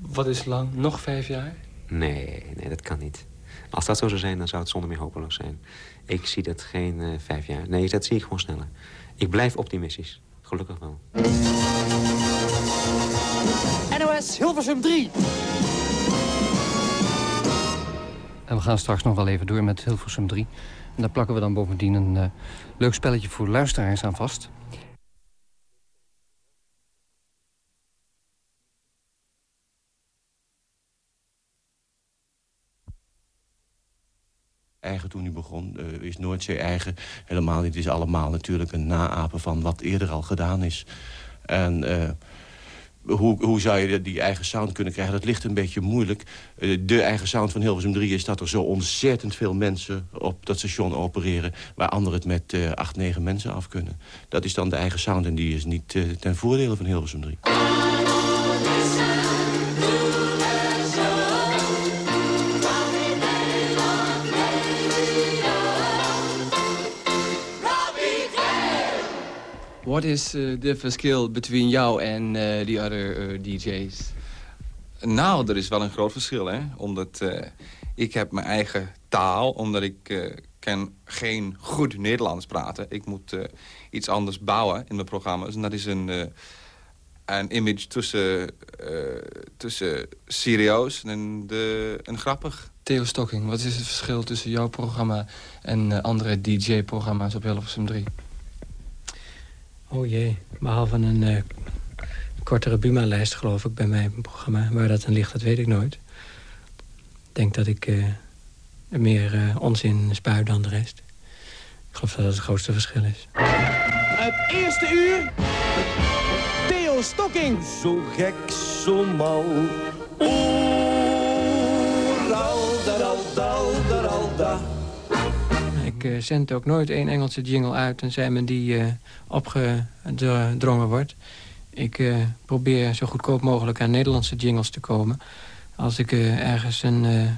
Wat is lang? Nog vijf jaar? Nee, nee, dat kan niet. Als dat zo zou zijn, dan zou het zonder meer hopeloos zijn. Ik zie dat geen uh, vijf jaar. Nee, dat zie ik gewoon sneller. Ik blijf optimistisch. Gelukkig wel. NOS Hilversum 3. En we gaan straks nog wel even door met Hilversum 3. En daar plakken we dan bovendien een uh, leuk spelletje voor luisteraars aan vast. eigen toen hij begon, uh, is Noordzee eigen. Helemaal niet. Het is allemaal natuurlijk een naapen van wat eerder al gedaan is. En uh, hoe, hoe zou je die eigen sound kunnen krijgen? Dat ligt een beetje moeilijk. Uh, de eigen sound van Hilversum 3 is dat er zo ontzettend veel mensen op dat station opereren... waar anderen het met uh, acht, negen mensen af kunnen. Dat is dan de eigen sound en die is niet uh, ten voordele van Hilversum 3. What is uh, the verschil between jou en uh, die other uh, DJ's? Nou, er is wel een groot verschil, hè. Omdat ik heb mijn eigen taal, omdat ik kan geen goed Nederlands praten. Ik moet iets anders bouwen in mijn programma's. En dat is een, een image tussen, tussen serieus en, de, en grappig. Theo Stocking, wat is het verschil tussen jouw programma en andere DJ-programma's op Hilversum 3? Oh jee, behalve een uh, kortere Buma-lijst geloof ik bij mijn programma. Waar dat dan ligt, dat weet ik nooit. denk dat ik eh, meer uh, onzin spuit dan de rest. Ik geloof dat dat het grootste verschil is. Het eerste uur. Theo Stokking. Zo gek, zo mal. Oeral, Ik uh, zend ook nooit één Engelse jingle uit... tenzij men die uh, opgedrongen wordt. Ik uh, probeer zo goedkoop mogelijk aan Nederlandse jingles te komen. Als ik ergens een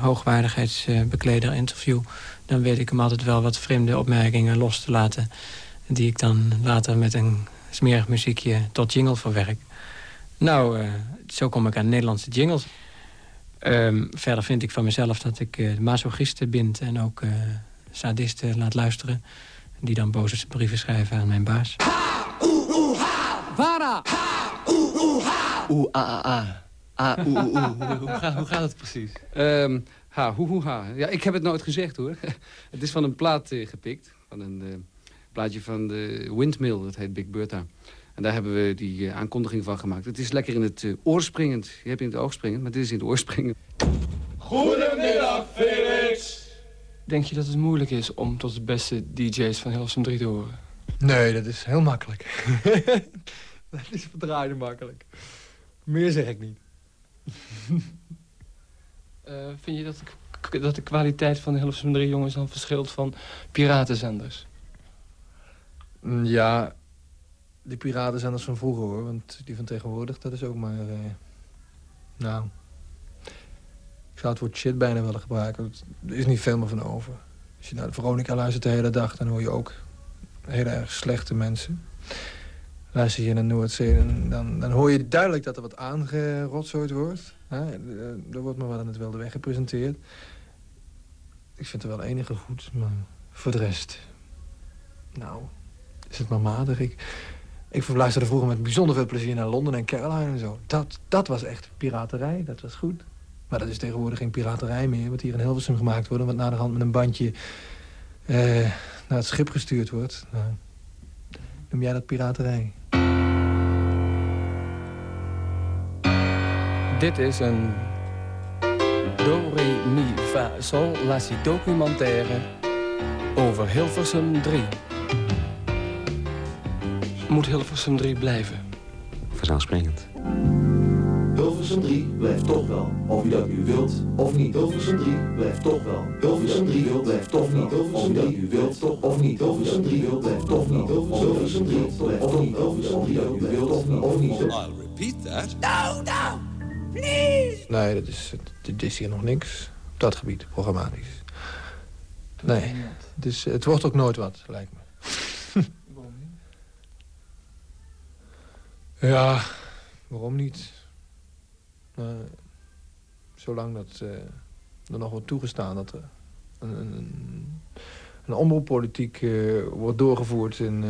hoogwaardigheidsbekleder interview... dan weet ik hem altijd wel wat vreemde opmerkingen los te laten... die ik dan later met een smerig muziekje tot jingle verwerk. Nou, zo kom ik aan Nederlandse jingles. Um, verder vind ik van mezelf dat ik uh, masochisten bind... en ook uh, sadisten laat luisteren... die dan boze brieven schrijven aan mijn baas. Ha, oe, oe, ha! Vara! Ha, oe, oe, ha! Oeh, a, a, a. A, oe, oe, oe. hoe, gaat, hoe gaat het precies? Um, ha, hoe, hoe, ha. Ja, ik heb het nooit gezegd, hoor. het is van een plaat uh, gepikt. Van een plaatje van de Windmill, dat heet Big Bertha. En daar hebben we die uh, aankondiging van gemaakt. Het is lekker in het uh, oor springend. Je hebt in het oog springend, maar dit is in het oor springend. Goedemiddag, Felix. Denk je dat het moeilijk is om tot de beste DJ's van Hilversum 3 te horen? Nee, dat is heel makkelijk. dat is verdraaide makkelijk. Meer zeg ik niet. uh, vind je dat de, dat de kwaliteit van de Hilversum 3 jongens dan verschilt van piratenzenders? Ja, die piratenzenders van vroeger hoor. Want die van tegenwoordig, dat is ook maar... Uh, nou... Zou het woord shit bijna willen gebruiken. Er is niet veel meer van over. Als je naar de Veronica luistert de hele dag... dan hoor je ook hele erg slechte mensen. Luister je naar Noordzee... Dan, dan, hoor je duidelijk dat er wat aangerotzooid wordt. Hè? Er wordt maar wat aan het wilde weg gepresenteerd. Ik vind er wel enige goed, maar voor de rest... Nou, is het maar matig. Ik, ik luisterde vroeger met bijzonder veel plezier naar Londen en Caroline en zo. Dat, dat was echt piraterij, dat was goed. Maar dat is tegenwoordig geen piraterij meer. Wat hier in Hilversum gemaakt wordt... wat na de hand met een bandje eh, naar het schip gestuurd wordt. Nou, noem jij dat piraterij? Dit is een do, re, mi, fa, sol, la, si documentaire over Hilversum 3. Moet Hilversum 3 blijven? Vanzelfsprekend. Hilversum 3 blijft toch wel. Of u dat nu wilt of niet. Hilversum 3 blijft toch wel. Hilversum 3 wilt blijft toch niet. Hilversum 3 u wilt toch of niet. Hilversum 3 wilt blijft toch niet. Hilversum 3 blijft toch niet. Hilversum 3 u wilt of niet. Of niet. I'll repeat that. No, no, please. Nee, dat is, dit is hier nog niks. Op dat gebied, programmatisch. Nee, dus het wordt ook nooit wat, lijkt me. Ja, waarom niet? Zolang dat uh, er nog wordt toegestaan dat er een, een, een omroeppolitiek uh, wordt doorgevoerd in,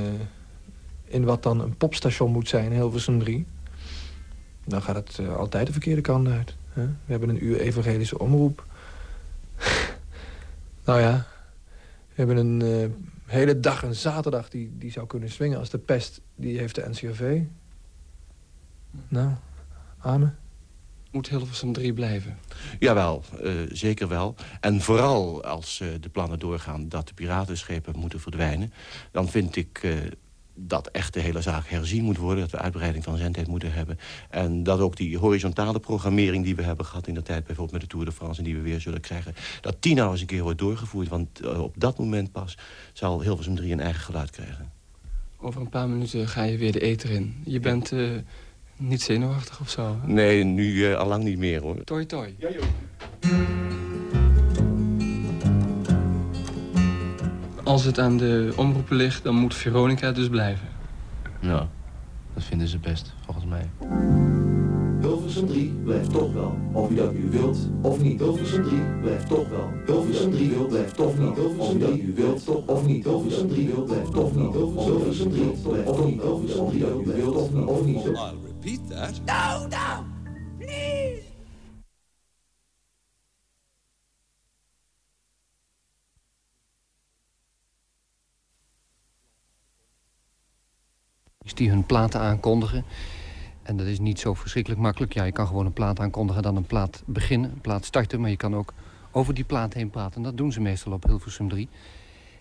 in wat dan een popstation moet zijn, Hilversum 3. Dan gaat het altijd de verkeerde kant uit. Hè? We hebben een uur evangelische omroep. nou ja, we hebben een hele dag, een zaterdag, die, die zou kunnen swingen als de pest. Die heeft de NCRV. Nou, Anne? Moet Hilversum 3 blijven? Jawel, uh, zeker wel. En vooral als uh, de plannen doorgaan dat de piratenschepen moeten verdwijnen... dan vind ik uh, dat echt de hele zaak herzien moet worden. Dat we uitbreiding van zendtijd moeten hebben. En dat ook die horizontale programmering die we hebben gehad in de tijd... bijvoorbeeld met de Tour de France en die we weer zullen krijgen... dat die nou eens een keer wordt doorgevoerd. Want op dat moment pas zal Hilversum 3 een eigen geluid krijgen. Over een paar minuten ga je weer de eter in. Je bent... Niet zenuwachtig of zo? Hè? Nee, nu uh, al lang niet meer hoor. Toi toi. Ja, joh. Als het aan de omroepen ligt, dan moet Veronica dus blijven. Ja, dat vinden ze best, volgens mij. Hilversum 3 blijft toch wel. Of u dat nu wilt of niet. Hilversum 3 blijft toch wel. Hilversum 3 wilt blijft toch niet. Hilversum 3 u wilt toch of niet. Hilversum 3 wilt blijft toch niet. Hilversum 3 blijft toch niet. Hilversum 3 u wilt of niet. Of niet. I'll repeat that. No, no, please. die hun platen aankondigen. En dat is niet zo verschrikkelijk makkelijk. Ja, je kan gewoon een plaat aankondigen, dan een plaat beginnen, een plaat starten. Maar je kan ook over die plaat heen praten. En dat doen ze meestal op Hilversum 3.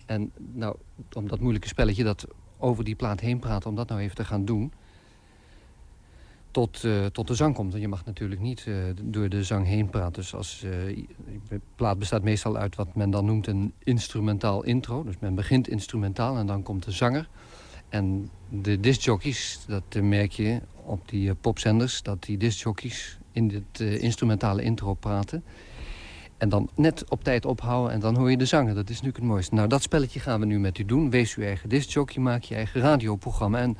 En nou, om dat moeilijke spelletje, dat over die plaat heen praten... om dat nou even te gaan doen... tot, uh, tot de zang komt. Want je mag natuurlijk niet uh, door de zang heen praten. Dus als, uh, de plaat bestaat meestal uit wat men dan noemt een instrumentaal intro. Dus men begint instrumentaal en dan komt de zanger... En de discjockeys, dat merk je op die uh, popzenders... dat die discjockeys in dit uh, instrumentale intro praten. En dan net op tijd ophouden en dan hoor je de zanger. Dat is natuurlijk het mooiste. Nou, dat spelletje gaan we nu met u doen. Wees uw eigen discjockey, maak je eigen radioprogramma. En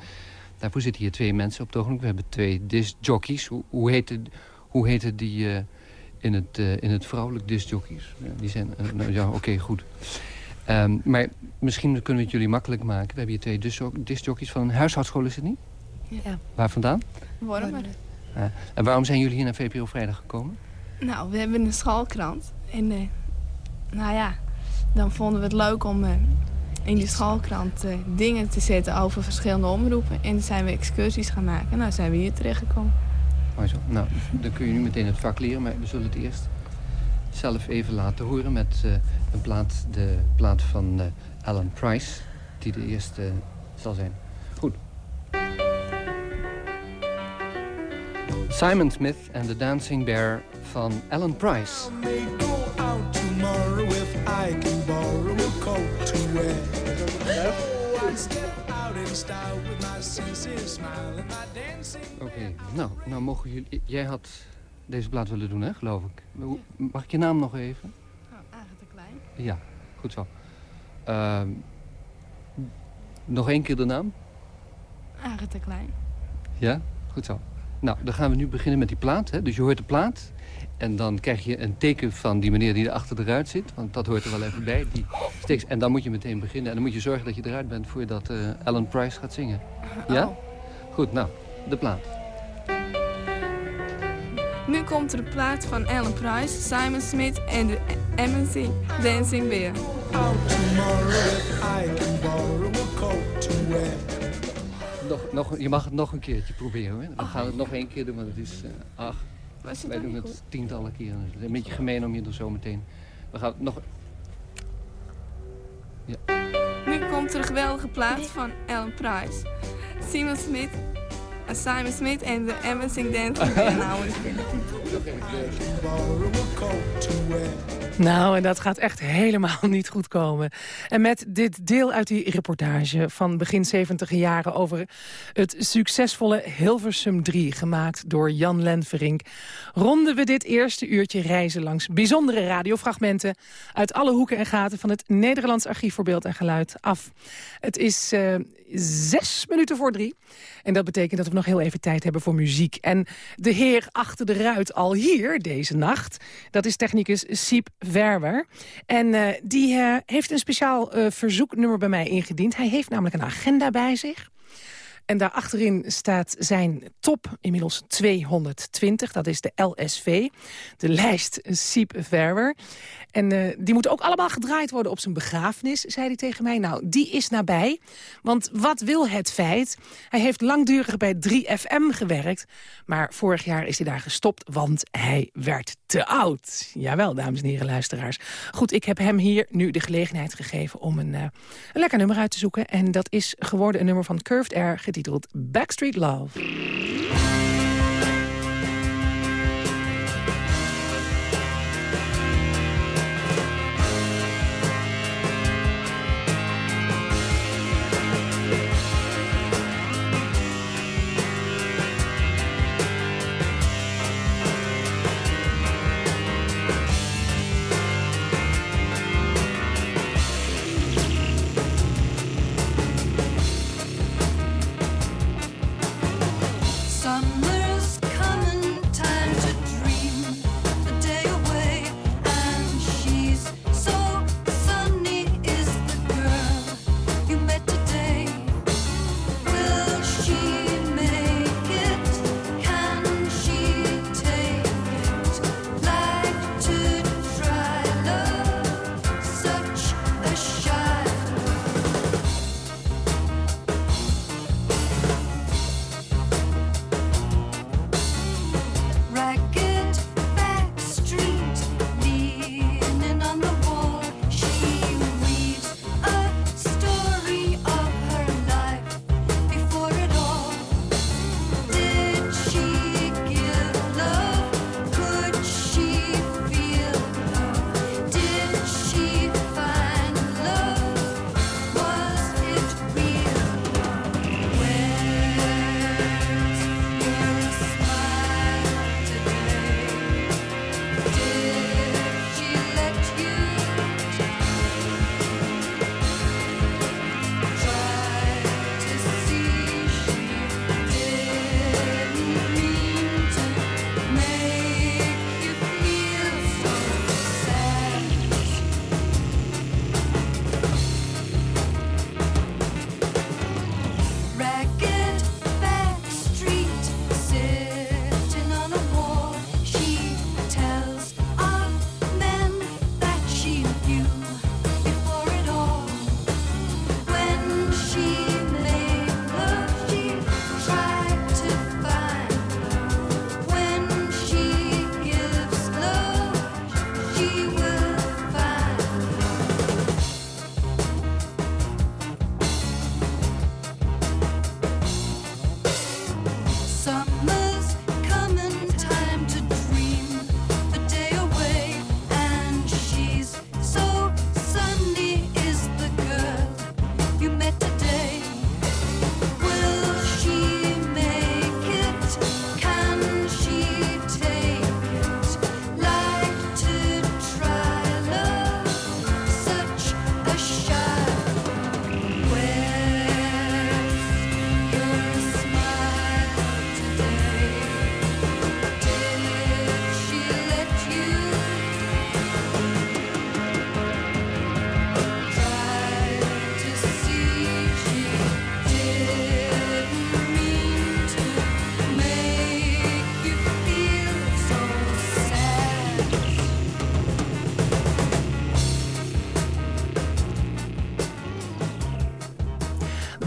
daarvoor zitten hier twee mensen op het ogenblik. We hebben twee discjockeys. Hoe, hoe, heette, hoe heette die uh, in, het, in het vrouwelijk discjockeys? die zijn, nou, ja, oké, goed. Um, maar misschien kunnen we het jullie makkelijk maken. We hebben hier twee discjockeys van een huishoudschool, is het niet? Ja. Waar vandaan? Wormer. Ja. En waarom zijn jullie hier naar VPRO Vrijdag gekomen? Nou, we hebben een schoolkrant. En uh, nou ja, dan vonden we het leuk om uh, in die schoolkrant uh, dingen te zetten over verschillende omroepen. En dan zijn we excursies gaan maken. Nou, zijn we hier terechtgekomen. Mooi zo. Nou, dan kun je nu meteen het vak leren, maar we zullen het eerst zelf even laten horen met een plaat, de plaat van Alan Price, die de eerste zal zijn. Simon Smith and the Dancing Bear van Alan Price. Oké, okay, nou, nou mogen jullie... Jij had deze plaat willen doen, hè, geloof ik. Mag ik je naam nog even? Ja, goed zo. Uh, nog één keer de naam? Agatha Klein. Ja, goed zo. Nou, dan gaan we nu beginnen met die plaat. Hè? Dus je hoort de plaat. En dan krijg je een teken van die meneer die er achter eruit zit. Want dat hoort er wel even bij. Die steeks, en dan moet je meteen beginnen. En dan moet je zorgen dat je eruit bent voordat uh, Alan Price gaat zingen. Ja? Oh. Goed, nou, de plaat. Nu komt er de plaat van Alan Price, Simon Smith en de MNC Dancing Bear. Nog, nog, je mag het nog een keertje proberen. Hè? Dan gaan we het nog één keer doen, want het is... Uh, ach, Was het wij doen het goed? tientallen keren. Het is een beetje gemeen om je er zo meteen... We gaan nog... Ja. Nu komt er een geweldige plaat van Alan Price. Simon Smith, Simon Smith en de Amazing Bear. nou, en dat gaat echt helemaal niet goed komen. En met dit deel uit die reportage van begin 70 jaren... over het succesvolle Hilversum 3, gemaakt door Jan Lenverink... ronden we dit eerste uurtje reizen langs bijzondere radiofragmenten... uit alle hoeken en gaten van het Nederlands Archief voor Beeld en Geluid af. Het is uh, zes minuten voor drie. En dat betekent dat we nog heel even tijd hebben voor muziek. En de heer achter de ruit al hier deze nacht... dat is technicus Siep Verwer. En uh, die uh, heeft een speciaal uh, verzoeknummer bij mij ingediend. Hij heeft namelijk een agenda bij zich. En daarachterin staat zijn top, inmiddels 220. Dat is de LSV, de lijst Siep Verwer. En uh, die moeten ook allemaal gedraaid worden op zijn begrafenis, zei hij tegen mij. Nou, die is nabij. Want wat wil het feit? Hij heeft langdurig bij 3FM gewerkt. Maar vorig jaar is hij daar gestopt, want hij werd te oud. Jawel, dames en heren luisteraars. Goed, ik heb hem hier nu de gelegenheid gegeven om een, uh, een lekker nummer uit te zoeken. En dat is geworden een nummer van Curved Air, getiteld Backstreet Love.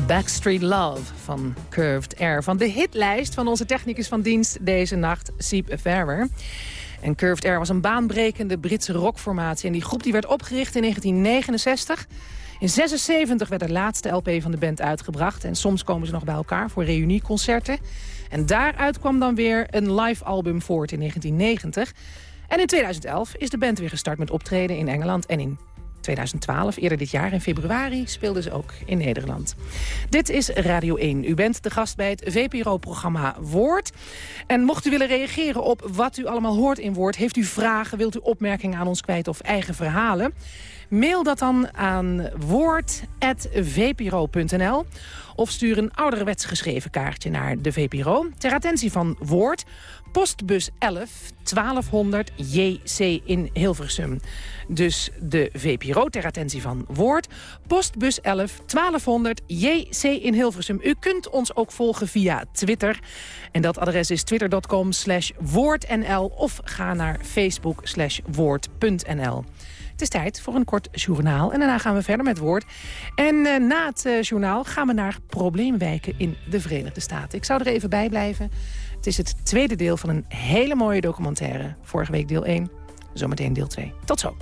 Backstreet Love van Curved Air. Van de hitlijst van onze technicus van dienst deze nacht, Siep Ferrer. En Curved Air was een baanbrekende Britse rockformatie. En die groep die werd opgericht in 1969. In 76 werd de laatste LP van de band uitgebracht. En soms komen ze nog bij elkaar voor reunieconcerten. En daaruit kwam dan weer een live album voort in 1990. En in 2011 is de band weer gestart met optreden in Engeland en in 2012, eerder dit jaar in februari, speelden ze ook in Nederland. Dit is Radio 1. U bent de gast bij het VPRO-programma Woord. En mocht u willen reageren op wat u allemaal hoort in Woord... heeft u vragen, wilt u opmerkingen aan ons kwijt of eigen verhalen... Mail dat dan aan woord.vpro.nl of stuur een ouderwets geschreven kaartje naar de VPRO. Ter attentie van Woord, postbus 11 1200 JC in Hilversum. Dus de VPRO ter attentie van Woord, postbus 11 1200 JC in Hilversum. U kunt ons ook volgen via Twitter. En dat adres is twitter.com slash woordnl of ga naar facebook slash woord.nl. Het is tijd voor een kort journaal en daarna gaan we verder met woord. En eh, na het eh, journaal gaan we naar probleemwijken in de Verenigde Staten. Ik zou er even bij blijven. Het is het tweede deel van een hele mooie documentaire. Vorige week deel 1, zometeen deel 2. Tot zo.